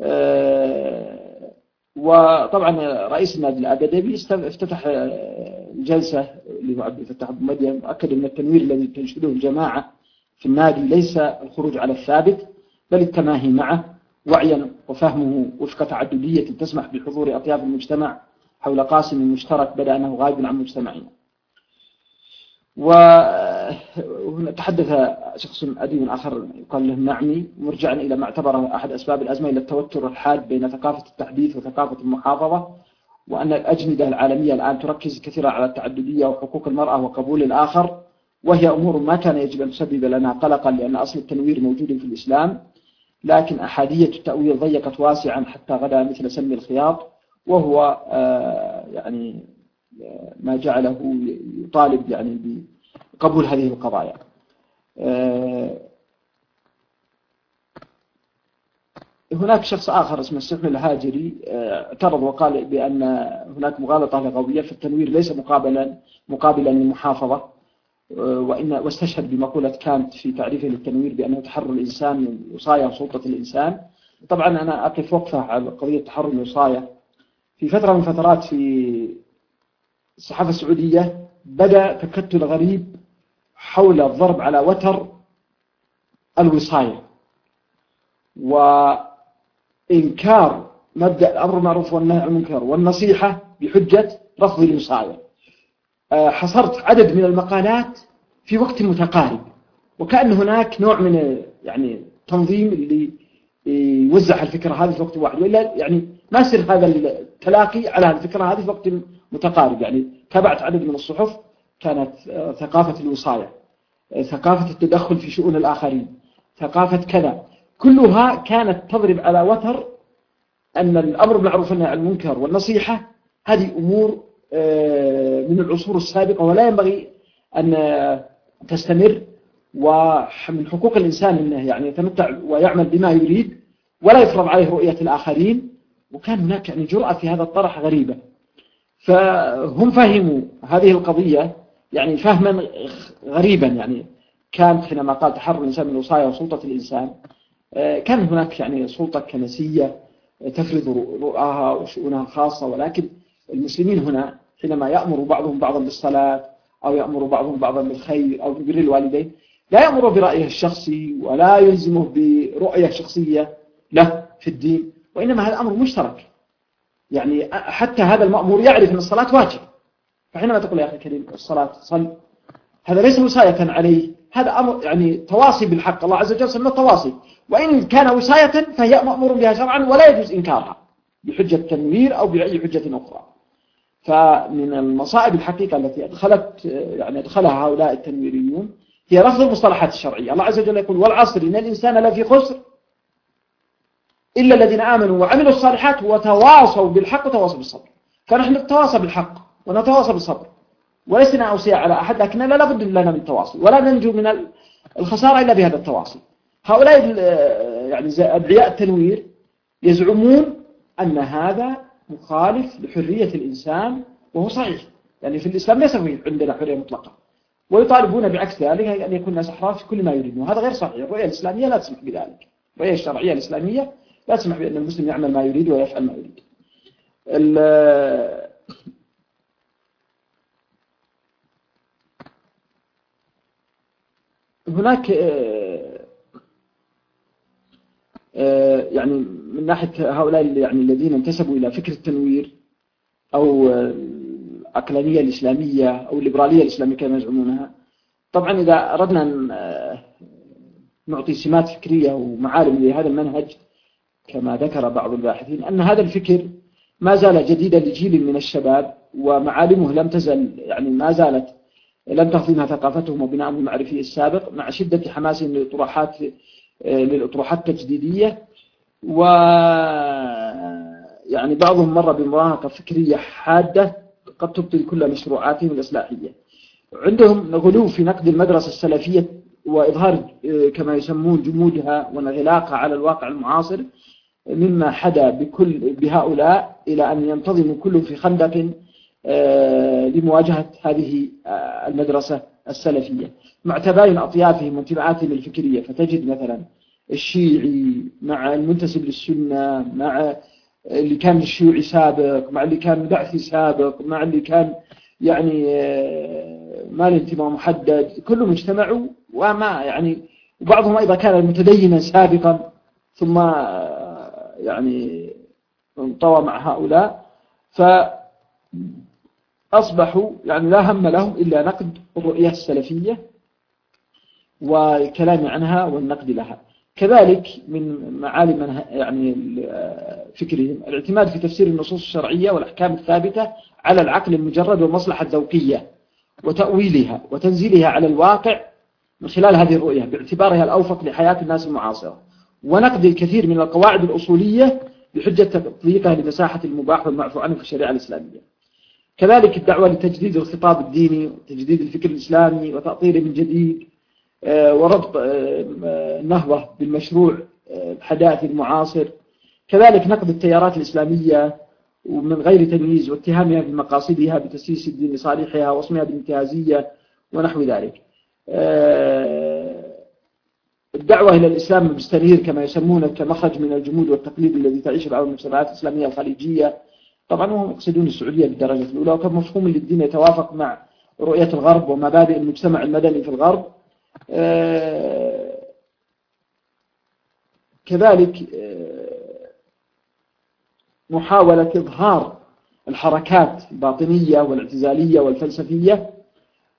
آه، وطبعا رئيس النادي الأدبي افتتح الجلسة اللي هو عبد الفتاح أبو مدين وأكد أن التنوير الذي تنشده الجماعة في النادي ليس الخروج على الثابت بل التماهي معه وعيا وفهمه وفق تعددية تسمح بحضور أطياف المجتمع حول قاسم مشترك بدأ أنه غائب عن مجتمعنا. وهنا تحدث شخص أديب آخر يقال له النعمي مرجعا إلى ما اعتبره أحد أسباب الأزمة إلى التوتر الحاد بين ثقافة التحديث وثقافة المحافظة وأن الأجندة العالمية الآن تركز كثيرا على التعددية وحقوق المرأة وقبول الآخر وهي أمور ما كان يجب أن تسبب لنا قلقا لأن أصل التنوير موجود في الإسلام لكن أحادية التأويل ضيقت واسعا حتى غدا مثل سم الخياط وهو آه، يعني ما جعله يطالب يعني بقبول هذه القضايا. آه، هناك شخص آخر اسمه السحن الهاجري اعترض وقال بأن هناك مغالطة لغوية في التنوير ليس مقابلا مقابلا للمحافظة وإن واستشهد بمقولة كانت في تعريفه للتنوير بأنه تحرر الإنسان من وصايا سلطة الإنسان. طبعا أنا أقف وقفة على قضية تحرر الوصايا في فترة من فترات في الصحافة السعودية بدأ تكتل غريب حول الضرب على وتر الوصاية. وإنكار مبدأ الأمر المعروف والنهي عن المنكر والنصيحة بحجة رفض الوصاية. آه، حصرت عدد من المقالات في وقت متقارب. وكأن هناك نوع من يعني تنظيم اللي يوزع الفكرة هذه في وقت واحد. وإلا يعني ما يصير هذا التلاقي على الفكرة هذه في وقت متقارب. يعني تابعت عدد من الصحف كانت آه، ثقافة الوصاية آه، ثقافة التدخل في شؤون الآخرين ثقافة كذا. كلها كانت تضرب على وتر أن الأمر بالمعروف والنهي عن المنكر والنصيحة هذه أمور آه، من العصور السابقة ولا ينبغي أن تستمر. ومن حقوق الإنسان أنه يعني يتمتع ويعمل بما يريد ولا يفرض عليه رؤية الآخرين. وكان هناك يعني جرأة في هذا الطرح غريبة. فهم فهموا هذه القضية يعني فهما غريبا يعني كانت حينما قال تحرر الإنسان من الوصايا وسلطة الإنسان آه، كان هناك يعني سلطة كنسية تفرض رؤاها وشؤونها الخاصة ولكن المسلمين هنا حينما يأمر بعضهم بعضا بالصلاة أو يأمر بعضهم بعضا بالخير أو ببر الوالدين لا يأمر برأيه الشخصي ولا يلزمه برؤية شخصية له في الدين وإنما هذا أمر مشترك. يعني حتى هذا المأمور يعرف أن الصلاة واجب. فحينما تقول يا أخي الكريم الصلاة صل. هذا ليس وصاية عليه. هذا أمر يعني تواصي بالحق. الله عز وجل سمى تواصي وإن كان وصاية فهي مأمور بها شرعا ولا يجوز إنكارها. بحجة تنوير أو بأي حجة أخرى. فمن المصائب الحقيقة التي أدخلت يعني أدخلها هؤلاء التنويريون هي رفض المصطلحات الشرعية. الله عز وجل يقول والعصر إن الإنسان لفي خسر. إلا الذين آمنوا وعملوا الصالحات وتواصوا بالحق وتواصوا بالصبر. فنحن نتواصى بالحق ونتواصى بالصبر. ولسنا أوصياء على أحد لكن لا لابد لنا من التواصل ولا ننجو من الخسارة إلا بهذا التواصل. هؤلاء يعني أدعياء التنوير يزعمون أن هذا مخالف لحرية الإنسان وهو صحيح. يعني في الإسلام ليس عندنا حرية مطلقة. ويطالبون بعكس ذلك أن يكون الناس أحرار في كل ما يريدون. هذا غير صحيح. الرؤية الإسلامية لا تسمح بذلك. الرؤية الشرعية الإسلامية لا تسمح بأن المسلم يعمل ما يريد ويفعل ما يريد. هناك آه، آه، يعني من ناحية هؤلاء يعني الذين انتسبوا إلى فكر التنوير أو العقلانية الإسلامية أو الليبرالية الإسلامية كما يزعمونها. طبعا إذا أردنا أن آه، نعطي سمات فكرية ومعالم لهذا المنهج كما ذكر بعض الباحثين أن هذا الفكر ما زال جديدا لجيل من الشباب ومعالمه لم تزل يعني ما زالت لم تهضمها ثقافتهم وبناءهم المعرفي السابق مع شدة حماسهم للأطروحات للأطروحات التجديدية. و يعني بعضهم مر بمراهقة فكرية حادة قد تبطل كل مشروعاتهم الإصلاحية. عندهم غلو في نقد المدرسة السلفية وإظهار كما يسمون جمودها وانغلاقها على الواقع المعاصر. مما حدا بكل بهؤلاء إلى أن ينتظموا كلهم في خندق آه، لمواجهة هذه آه، المدرسة السلفية. مع تباين أطيافهم وانتباعاتهم الفكرية فتجد مثلا الشيعي مع المنتسب للسنة مع اللي كان الشيوعي سابق مع اللي كان بعثي سابق مع اللي كان يعني آه، ما له انتماء محدد. كلهم اجتمعوا وما يعني وبعضهم أيضا كان متدينا سابقا. ثم يعني انطوى مع هؤلاء فأصبحوا يعني لا هم لهم إلا نقد الرؤية السلفية والكلام عنها والنقد لها. كذلك من معالم يعني فكرهم الاعتماد في تفسير النصوص الشرعية والأحكام الثابتة على العقل المجرد والمصلحة الذوقية وتأويلها وتنزيلها على الواقع من خلال هذه الرؤية باعتبارها الأوفق لحياة الناس المعاصرة. ونقد الكثير من القواعد الأصولية بحجة تطبيقها لمساحة المباح والمعفو عنه في الشريعة الإسلامية. كذلك الدعوة لتجديد الخطاب الديني وتجديد الفكر الإسلامي وتأطيره من جديد آه، وربط آه، النهضة بالمشروع آه، الحداثي المعاصر كذلك نقد التيارات الإسلامية ومن غير تمييز واتهامها بمقاصدها بتسييس الدين لصالحها واسمها بالانتهازية ونحو ذلك. الدعوة إلى الإسلام المستنير كما يسمونه كمخرج من الجمود والتقليد الذي تعيش بعض المجتمعات الإسلامية الخليجية. طبعا هم يقصدون السعودية بالدرجة الأولى وكان مفهوم للدين يتوافق مع رؤية الغرب ومبادئ المجتمع المدني في الغرب. آه، كذلك آه، محاولة إظهار الحركات الباطنية والاعتزالية والفلسفية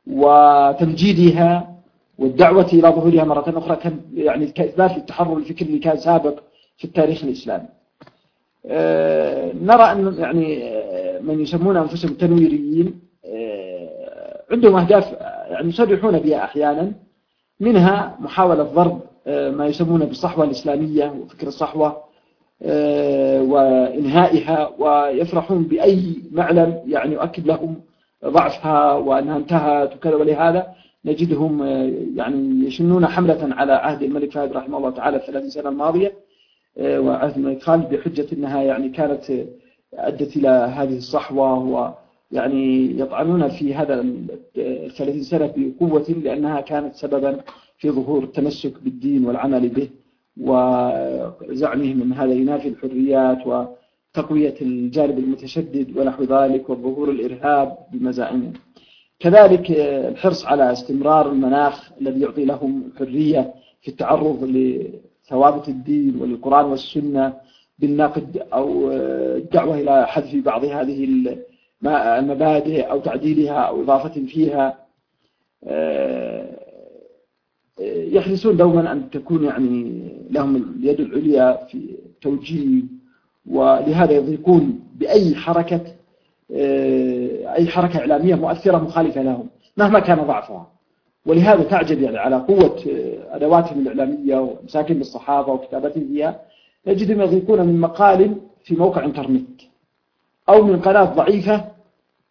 وتمجيدها والدعوة إلى ظهورها مرة أخرى كان يعني كإثبات للتحرر الفكري اللي كان سابق في التاريخ الإسلامي. آه، نرى أن يعني آه، من يسمون أنفسهم تنويريين آه، عندهم أهداف يعني يصرحون بها أحيانا. منها محاولة ضرب ما يسمونه بالصحوة الإسلامية وفكر الصحوة وإنهائها ويفرحون بأي معلم يعني يؤكد لهم ضعفها وأنها انتهت وكذا ولهذا. نجدهم آه، يعني يشنون حملة على عهد الملك فهد رحمه الله تعالى الثلاثين سنة الماضية آه، وعهد الملك خالد بحجة أنها يعني كانت آه، أدت إلى هذه الصحوة ويعني يطعنون في هذا الثلاثين سنة بقوة لأنها كانت سببا في ظهور التمسك بالدين والعمل به وزعمهم أن هذا ينافي الحريات وتقوية الجانب المتشدد ونحو ذلك وظهور الإرهاب بمزاعمهم كذلك الحرص على استمرار المناخ الذي يعطي لهم حرية في التعرض لثوابت الدين وللقرآن والسنة بالنقد أو الدعوة إلى حذف بعض هذه المبادئ أو تعديلها أو إضافة فيها. يحرصون دوما أن تكون يعني لهم اليد العليا في توجيه ولهذا يضيقون بأي حركة آه، أي حركة إعلامية مؤثرة مخالفة لهم مهما كان ضعفها. ولهذا تعجب يعني على قوة آه، أدواتهم الإعلامية ومساكن بالصحافة وكتابتهم فيها تجدهم يضيقون من مقال في موقع إنترنت أو من قناة ضعيفة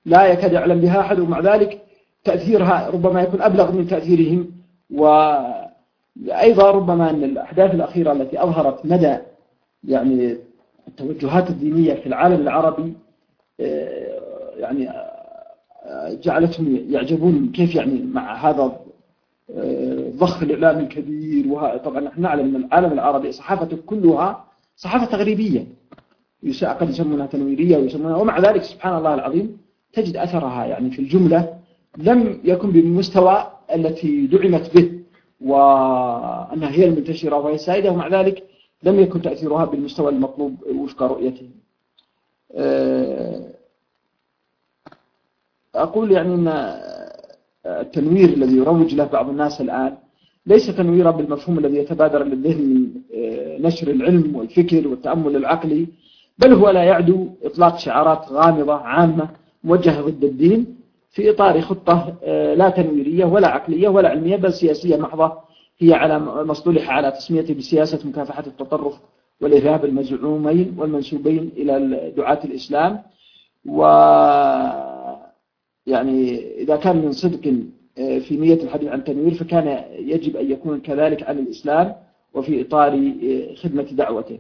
لا يكاد يعلم بها أحد ومع ذلك تأثيرها ربما يكون أبلغ من تأثيرهم. وأيضا ربما أن الأحداث الأخيرة التي أظهرت مدى يعني التوجهات الدينية في العالم العربي آه، يعني آه، جعلتهم يعجبون كيف يعني مع هذا آه، الإعلامي الكبير. وطبعا نحن نعلم أن العالم العربي صحافته كلها صحافة تغريبية قد يسمونها تنويرية ويسمونها ومع ذلك سبحان الله العظيم تجد أثرها يعني في الجملة لم يكن بالمستوى التي دعمت به وأنها هي المنتشرة وهي السائدة ومع ذلك لم يكن تأثيرها بالمستوى المطلوب وفق رؤيته. أقول يعني أن التنوير الذي يروج له بعض الناس الآن ليس تنويرا بالمفهوم الذي يتبادر للذهن من نشر العلم والفكر والتأمل العقلي بل هو لا يعدو إطلاق شعارات غامضة عامة موجهة ضد الدين في إطار خطة لا تنويرية ولا عقلية ولا علمية بل سياسية محضة هي على مصطلح على تسميته بسياسة مكافحة التطرف والإرهاب المزعومين والمنسوبين إلى دعاة الإسلام. و يعني إذا كان من صدق آه، في نية الحديث عن التنوير فكان يجب أن يكون كذلك عن الإسلام وفي إطار آه، خدمة دعوته.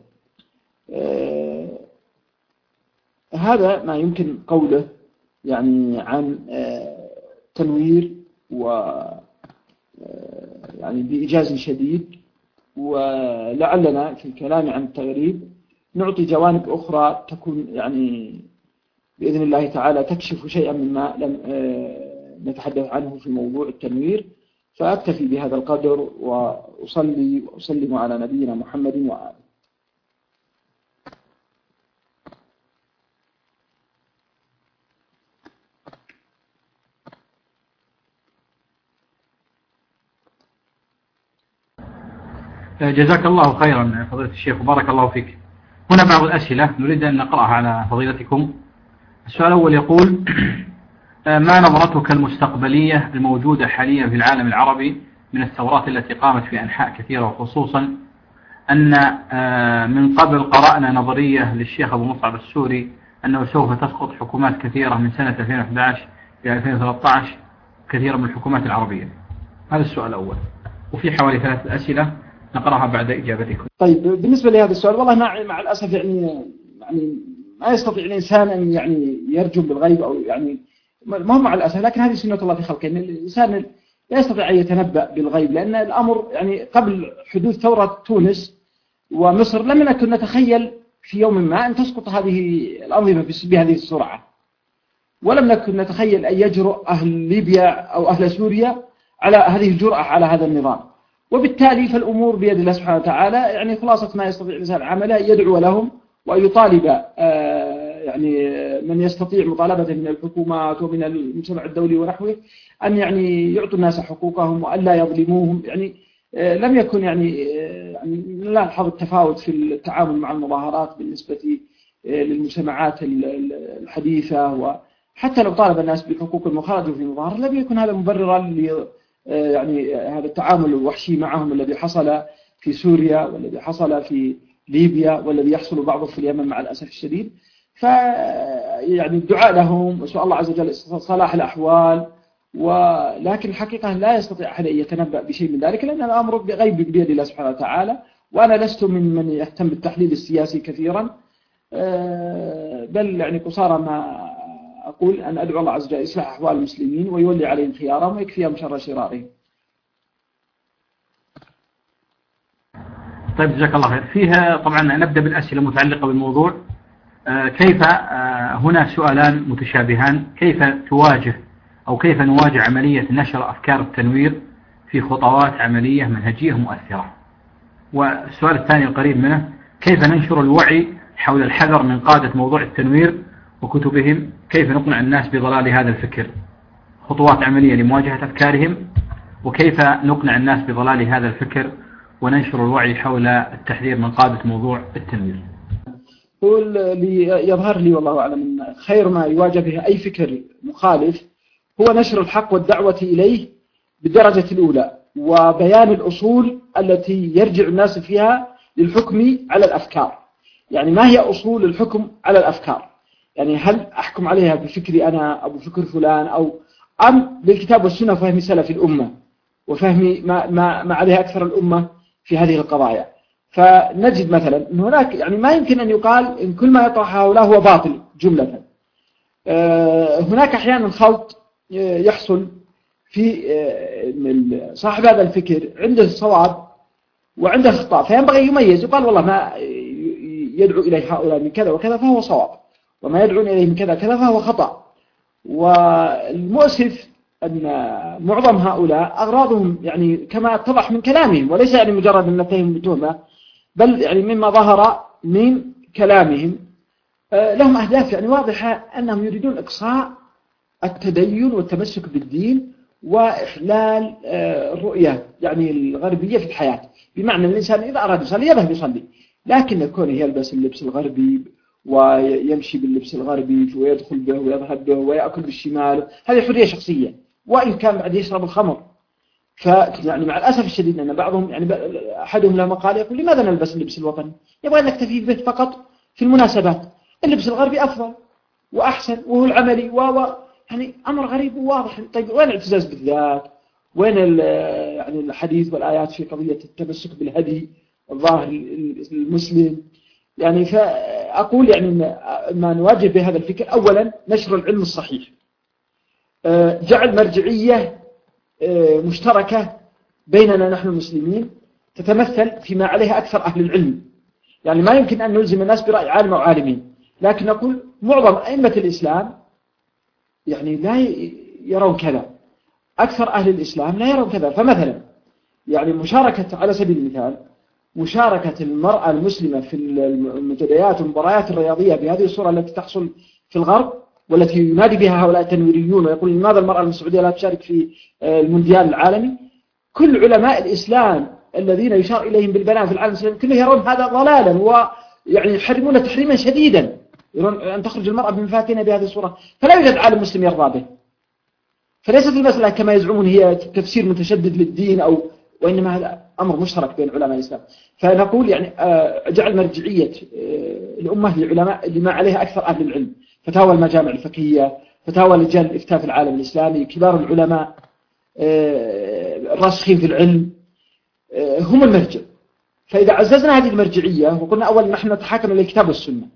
آه، هذا ما يمكن قوله يعني عن تنوير و يعني بإيجاز شديد. ولعلنا في الكلام عن التغريب نعطي جوانب أخرى تكون يعني بإذن الله تعالى تكشف شيئا مما لم آه، نتحدث عنه في موضوع التنوير. فأكتفي بهذا القدر وأصلي وأسلم على نبينا محمد وآله جزاك الله خيرا فضيلة الشيخ وبارك الله فيك. هنا بعض الأسئلة نريد أن نقرأها على فضيلتكم. السؤال الأول يقول ما نظرتك المستقبلية الموجودة حاليا في العالم العربي من الثورات التي قامت في أنحاء كثيرة وخصوصا أن آه، من قبل قرأنا نظرية للشيخ أبو مصعب السوري أنه سوف تسقط حكومات كثيرة من سنة 2011 إلى 2013 كثيرا من الحكومات العربية. هذا السؤال الأول. وفي حوالي ثلاث أسئلة. نقرأها بعد إجابتكم. طيب بالنسبة لهذا السؤال والله مع, مع الأسف يعني يعني ما يستطيع الإنسان أن يعني يرجم بالغيب أو يعني ما هو مع الأسف لكن هذه سنة الله في خلقه. أن الإنسان لا يستطيع أن يتنبأ بالغيب لأن الأمر يعني قبل حدوث ثورة تونس ومصر لم نكن نتخيل في يوم ما أن تسقط هذه الأنظمة بهذه السرعة. ولم نكن نتخيل أن يجرؤ أهل ليبيا أو أهل سوريا على هذه الجرأة على هذا النظام. وبالتالي فالأمور بيد الله سبحانه وتعالى يعني خلاصة ما يستطيع الإنسان عمله يدعو لهم وأن يطالب آه، يعني من يستطيع مطالبة من الحكومات ومن المجتمع الدولي ونحوه أن يعني يعطوا الناس حقوقهم وأن لا يظلموهم يعني آه، لم يكن يعني آه، يعني نلاحظ التفاوت في التعامل مع المظاهرات بالنسبة للمجتمعات الحديثة وحتى لو طالب الناس بحقوق المخرج في المظاهرة لم يكن هذا مبررا يعني هذا التعامل الوحشي معهم الذي حصل في سوريا والذي حصل في ليبيا والذي يحصل بعضه في اليمن مع الأسف الشديد. ف يعني الدعاء لهم وسؤال الله عز وجل صلاح الأحوال ولكن الحقيقة لا يستطيع أحد أن يتنبأ بشيء من ذلك لأن الأمر بغيب بيد الله سبحانه وتعالى وأنا لست من من يهتم بالتحليل السياسي كثيرا آه، بل يعني قصارى ما أقول أن أدعو الله عز وجل إصلاح أحوال المسلمين ويولي عليهم خيارهم ويكفيهم شر شرارهم. طيب جزاك الله خير. فيها طبعا نبدأ بالأسئلة المتعلقة بالموضوع. آه، كيف آه، هنا سؤالان متشابهان. كيف تواجه أو كيف نواجه عملية نشر أفكار التنوير في خطوات عملية منهجية مؤثرة؟ والسؤال الثاني القريب منه كيف ننشر الوعي حول الحذر من قادة موضوع التنوير وكتبهم كيف نقنع الناس بضلال هذا الفكر؟ خطوات عملية لمواجهة أفكارهم وكيف نقنع الناس بضلال هذا الفكر؟ وننشر الوعي حول التحذير من قادة موضوع التنوير لي يظهر لي والله أعلم أن خير ما يواجه به أي فكر مخالف هو نشر الحق والدعوة إليه بالدرجة الأولى وبيان الأصول التي يرجع الناس فيها للحكم على الأفكار. يعني ما هي أصول الحكم على الأفكار؟ يعني هل أحكم عليها بفكري أنا أو بفكر فلان أو أم بالكتاب والسنة فهم سلف الأمة وفهم ما, ما, ما عليها أكثر الأمة في هذه القضايا. فنجد مثلا أن هناك يعني ما يمكن أن يقال إن كل ما يطرح هؤلاء هو باطل جملة. آه، هناك أحيانا خلط آه، يحصل في آه، صاحب هذا الفكر عنده الصواب وعنده الخطأ فينبغي يميز يقال والله ما يدعو إليه هؤلاء من كذا وكذا فهو صواب. وما يدعون إليه من كذا كذا فهو خطأ. والمؤسف أن معظم هؤلاء أغراضهم يعني كما اتضح من كلامهم وليس يعني مجرد أن نتهم بتهمة بل يعني مما ظهر من كلامهم. آه، لهم أهداف يعني واضحة أنهم يريدون إقصاء التدين والتمسك بالدين وإحلال آه، الرؤية يعني الغربية في الحياة. بمعنى الإنسان إذا أراد يصلي يذهب يصلي لكن كونه يلبس اللبس الغربي ويمشي باللبس الغربي ويدخل به ويذهب به ويأكل بالشمال. هذه حرية شخصية. وإن كان بعد يشرب الخمر. فيعني مع الأسف الشديد أن بعضهم يعني أحدهم له مقال يقول لماذا نلبس اللبس الوطني يبغى نكتفي به فقط في المناسبات. اللبس الغربي أفضل وأحسن وهو العملي و يعني أمر غريب وواضح. طيب وين الاعتزاز بالذات؟ وين يعني الحديث والآيات في قضية التمسك بالهدي الظاهر المسلم يعني فأقول يعني ما نواجه بهذا الفكر أولا نشر العلم الصحيح. آه، جعل مرجعية آه، مشتركة بيننا نحن المسلمين تتمثل فيما عليها أكثر أهل العلم. يعني ما يمكن أن نلزم الناس برأي عالم أو عالمين. لكن نقول معظم أئمة الإسلام يعني لا يرون كذا. أكثر أهل الإسلام لا يرون كذا. فمثلا يعني مشاركة على سبيل المثال مشاركة المرأة المسلمة في المنتديات والمباريات الرياضية بهذه الصورة التي تحصل في الغرب والتي ينادي بها هؤلاء التنويريون ويقول لماذا المرأة السعودية لا تشارك في آه، المونديال العالمي؟ كل علماء الإسلام الذين يشار إليهم بالبنان في العالم الإسلامي كلهم يرون هذا ضلالا ويعني يحرمون تحريما شديدا. يرون أن تخرج المرأة بمفاتنة بهذه الصورة. فلا يوجد عالم مسلم يرضى به. فليست المسألة كما يزعمون هي تفسير متشدد للدين أو وإنما هذا أمر مشترك بين علماء الإسلام. فنقول يعني آه، جعل مرجعية آه، الأمة للعلماء لما عليها أكثر أهل العلم. فتاوى المجامع الفقهية فتاوى لجان الإفتاء في العالم الإسلامي كبار العلماء آه، الراسخين في العلم هم المرجع. فإذا عززنا هذه المرجعية وقلنا أولا نحن نتحاكم إلى الكتاب والسنة.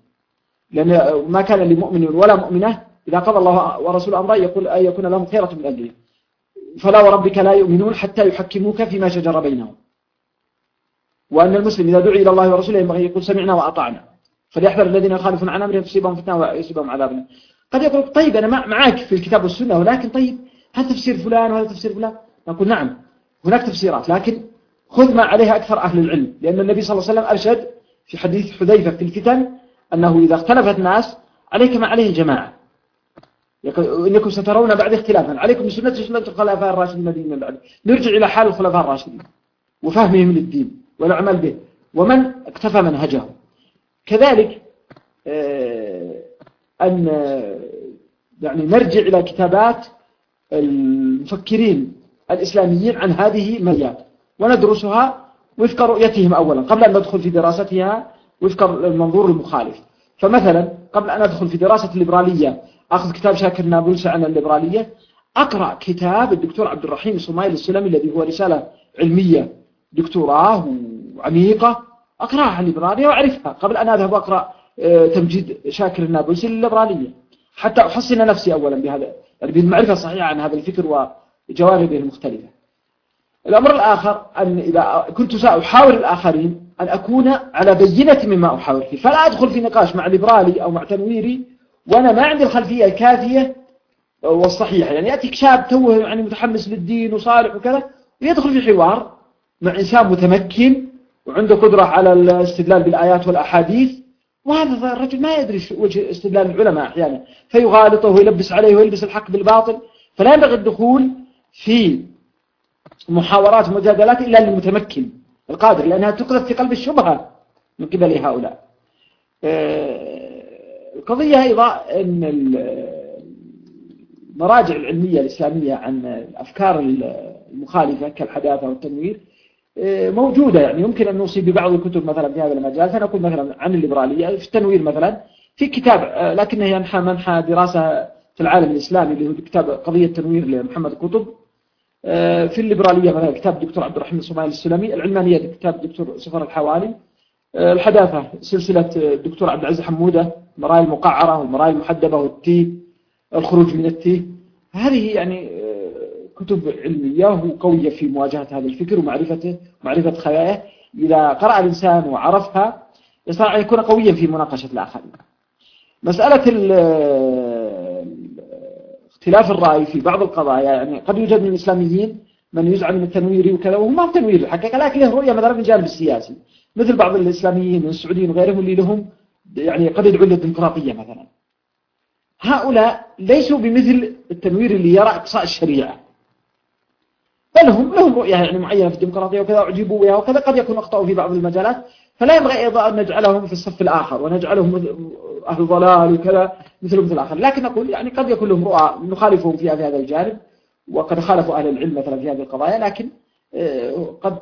لأن ما كان لمؤمن ولا مؤمنة إذا قضى الله ورسوله أمرا يقول أن يكون لهم خيرة من أجله فلا وربك لا يؤمنون حتى يحكموك فيما شجر بينهم. وأن المسلم إذا دعي إلى الله ورسوله ينبغي يقول سمعنا وأطعنا. فليحذر الذين يخالفون عن أمرهم تصيبهم فتنة ويصيبهم عذاب. قد يقول طيب أنا معك في الكتاب والسنة ولكن طيب هل تفسير فلان وهذا تفسير فلان؟ نقول نعم هناك تفسيرات لكن خذ ما عليها أكثر أهل العلم. لأن النبي صلى الله عليه وسلم أرشد في حديث حذيفة في الفتن أنه إذا اختلفت الناس عليك ما عليه الجماعة. إنكم سترون بعد اختلافا. عليكم بسنة سنة الخلفاء الراشدين من بعد نرجع إلى حال الخلفاء الراشدين وفهمهم للدين والعمل به. ومن اقتفى منهجه كذلك آه، أن يعني نرجع إلى كتابات المفكرين الإسلاميين عن هذه المجال. وندرسها وفق رؤيتهم أولا. قبل أن ندخل في دراستها وفق المنظور المخالف. فمثلا قبل أن أدخل في دراسة الليبرالية أخذ كتاب شاكر نابلس عن الليبرالية. أقرأ كتاب الدكتور عبد الرحيم الصمايل السلمي الذي هو رسالة علمية دكتوراه وعميقة. أقرأها عن الليبرالية وأعرفها. قبل أن أذهب أقرأ آه، تمجيد شاكر النابلسي للليبرالية حتى أحصن نفسي أولا بهذا يعني بالمعرفة الصحيحة عن هذا الفكر وجوانبه المختلفة. الأمر الآخر أن إذا كنت سأحاور الآخرين أن أكون على بينة مما أحاور فيه. فلا أدخل في نقاش مع ليبرالي أو مع تنويري وأنا ما عندي الخلفية الكافية والصحيحة. يعني يأتيك شاب توه يعني متحمس للدين وصالح وكذا ويدخل في حوار مع إنسان متمكن وعنده قدرة على الاستدلال بالآيات والأحاديث. وهذا الرجل ما يدري وجه استدلال العلماء أحيانا. فيغالطه ويلبس عليه ويلبس الحق بالباطل. فلا ينبغي الدخول في محاورات ومجادلات إلا للمتمكن القادر لأنها تقذف في قلب الشبهة من قبل هؤلاء. القضية أيضا أن المراجع العلمية الإسلامية عن الأفكار المخالفة كالحداثة والتنوير موجودة يعني. يمكن أن نوصي ببعض الكتب مثلا في هذا المجال فنقول مثلا عن الليبرالية في التنوير مثلا في كتاب لكنه ينحى منحى دراسة في العالم الإسلامي اللي هو كتاب قضية التنوير لمحمد قطب. في الليبرالية مثلا كتاب دكتور عبد الرحمن الصومالي السلمي العلمانية كتاب دكتور سفر الحوالي. الحداثة سلسلة الدكتور عبد العزيز حمودة. مرايا المقعرة والمرايا المحدبة والتي الخروج من التي. هذه يعني كتب علمية وقوية في مواجهة هذا الفكر ومعرفته ومعرفة خلاياه إذا قرأ الإنسان وعرفها يستطيع أن يكون قويا في مناقشة الآخرين. مسألة اختلاف الرأي في بعض القضايا يعني قد يوجد من الإسلاميين من يزعم من التنوير وكذا وهو ما تنوير الحقيقة لكن له رؤية مثلا في الجانب السياسي. مثل بعض الإسلاميين من السعوديين وغيرهم اللي لهم يعني قد يدعون للديمقراطية مثلا. هؤلاء ليسوا بمثل التنوير اللي يرى إقصاء الشريعة. بل هم لهم رؤية يعني معينة في الديمقراطية وكذا أعجبوا بها وكذا. قد يكون أخطأوا في بعض المجالات. فلا ينبغي أيضا أن نجعلهم في الصف الآخر ونجعلهم أهل ضلال وكذا مثل مثل الآخر. لكن نقول يعني قد يكون لهم رؤى نخالفهم فيها في هذا الجانب وقد خالفوا أهل العلم مثلا في هذه القضايا. لكن آه، قد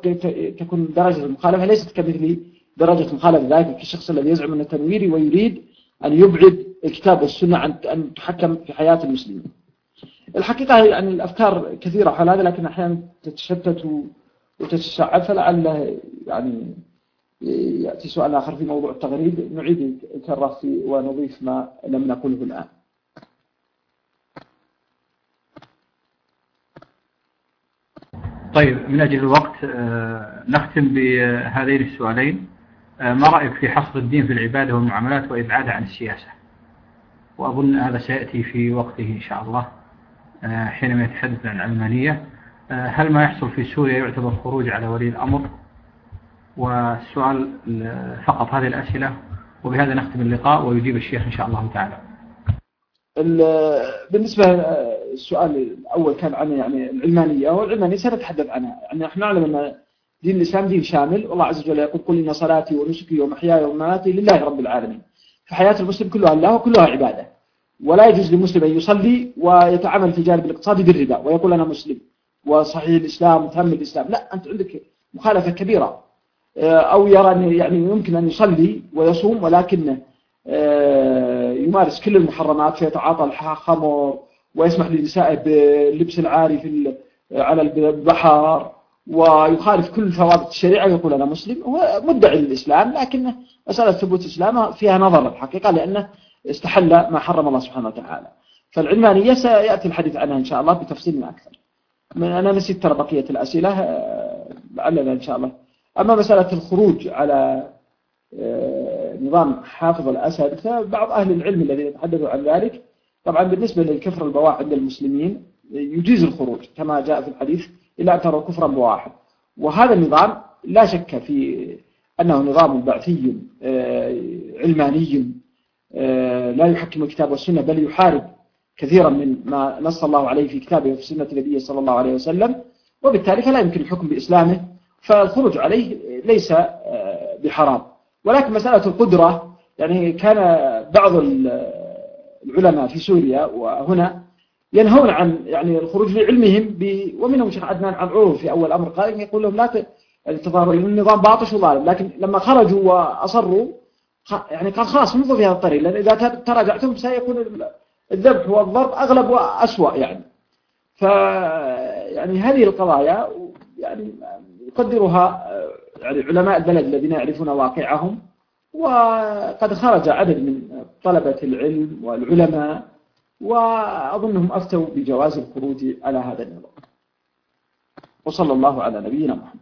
تكون درجة المخالفة ليست كمثل درجة مخالفة ذلك الشخص الذي يزعم أن التنويري ويريد أن يبعد الكتاب والسنة عن أن تحكم في حياة المسلمين. الحقيقة يعني الأفكار كثيرة حول هذا لكن أحيانا تتشتت وتتشعب فلعل يعني يأتي سؤال آخر في موضوع التغريب. نعيد الكرة ونضيف ما لم نقله الآن. طيب من أجل الوقت آه، نختم بهذين السؤالين. ما رأيك في حصر الدين في العبادة والمعاملات وإبعادها عن السياسة؟ وأظن هذا سيأتي في وقته إن شاء الله آه، حينما يتحدث عن العلمانية هل ما يحصل في سوريا يعتبر خروج على ولي الأمر؟ والسؤال فقط هذه الأسئلة وبهذا نختم اللقاء ويجيب الشيخ إن شاء الله تعالى. بالنسبة السؤال الأول كان عن يعني العلمانية والعلمانية سنتحدث عنها. يعني نحن نعلم أن دين الإسلام دين شامل. والله عز وجل يقول قل إن صلاتي ونسكي ومحياي ومماتي لله رب العالمين. فحياة المسلم كلها الله وكلها عبادة. ولا يجوز للمسلم أن يصلي ويتعامل في جانب الاقتصادي بالربا ويقول أنا مسلم. وصحيح الإسلام وتهم الإسلام. لا أنت عندك مخالفة كبيرة. أو يرى أن يعني يمكن أن يصلي ويصوم ولكن آه، يمارس كل المحرمات فيتعاطى الخمر ويسمح لنسائه باللبس العاري في على البحر. ويخالف كل ثوابت الشريعة ويقول أنا مسلم هو مدعي للإسلام لكن مسألة ثبوت الإسلام فيها نظر الحقيقة لأنه استحل ما حرم الله سبحانه وتعالى. فالعلمانية سيأتي الحديث عنها إن شاء الله بتفصيل أكثر. أنا نسيت ترى بقية الأسئلة آه، لعلنا إن شاء الله. أما مسألة الخروج على آه، نظام حافظ الأسد فبعض أهل العلم الذين يتحدثوا عن ذلك طبعا بالنسبة للكفر البواح عند المسلمين يجيز الخروج كما جاء في الحديث إلا أن تروا كفرا بواحد. وهذا النظام لا شك في أنه نظام بعثي آه، علماني آه، لا يحكم الكتاب والسنة بل يحارب كثيرا من ما نص الله عليه في كتابه وفي سنة النبي صلى الله عليه وسلم. وبالتالي فلا يمكن الحكم بإسلامه فالخروج عليه ليس آه، بحرام. ولكن مسألة القدرة يعني كان بعض العلماء في سوريا وهنا ينهون عن يعني الخروج لعلمهم ب... ومنهم شيخ عدنان عن عروض في أول أمر قائم يقول لهم لا ت... تظاهروا النظام باطش وظالم. لكن لما خرجوا وأصروا يعني قال خلاص انظروا في هذا الطريق لأن إذا تراجعتم سيكون الذبح والضرب أغلب وأسوأ يعني. ف يعني هذه القضايا يعني يقدرها يعني علماء البلد الذين يعرفون واقعهم وقد خرج عدد من طلبة العلم والعلماء وأظنهم أفتوا بجواز الخروج على هذا النظام. وصلى الله على نبينا محمد.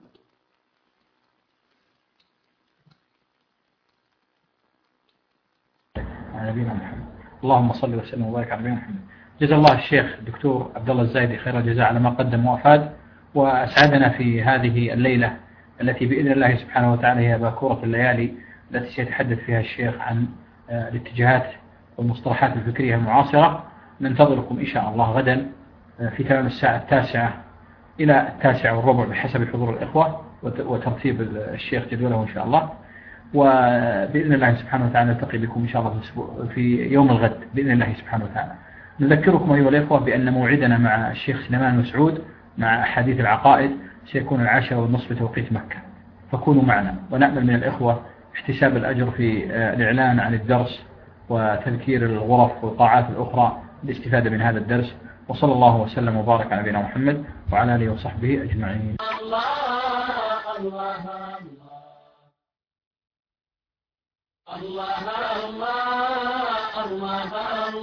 على نبينا محمد. اللهم صل وسلم وبارك على نبينا محمد. جزا الله الشيخ الدكتور عبد الله الزايدي خير الجزاء على ما قدم وأفاد. وأسعدنا في هذه الليلة التي بإذن الله سبحانه وتعالى هي باكورة الليالي التي سيتحدث فيها الشيخ عن آه، الاتجاهات والمصطلحات الفكرية المعاصرة ننتظركم إن شاء الله غدا آه، في تمام الساعة التاسعة إلى التاسعة والربع بحسب حضور الإخوة وترتيب الشيخ جدوله إن شاء الله. وبإذن الله سبحانه وتعالى نلتقي بكم إن شاء الله في يوم الغد بإذن الله سبحانه وتعالى. نذكركم أيها الإخوة بأن موعدنا مع الشيخ سليمان مسعود مع أحاديث العقائد سيكون العاشرة والنصف بتوقيت مكة. فكونوا معنا ونأمل من الإخوة احتساب الأجر في آه، الإعلان عن الدرس وتذكير الغرف والقاعات الأخرى للاستفادة من هذا الدرس وصلى الله وسلم وبارك على نبينا محمد وعلى آله وصحبه أجمعين الله الله الله الله الله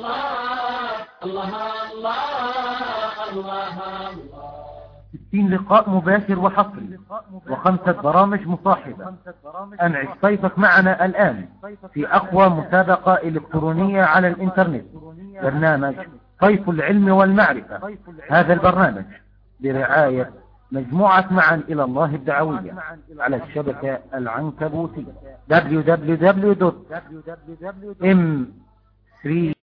الله الله الله ستين لقاء مباشر وحصري وخمسة برامج مصاحبة. أنعش صيفك معنا الآن في أقوى مسابقة إلكترونية على الإنترنت. برنامج صيف العلم والمعرفة. هذا البرنامج برعاية مجموعة معا إلى الله الدعوية على الشبكة العنكبوتية. www.m3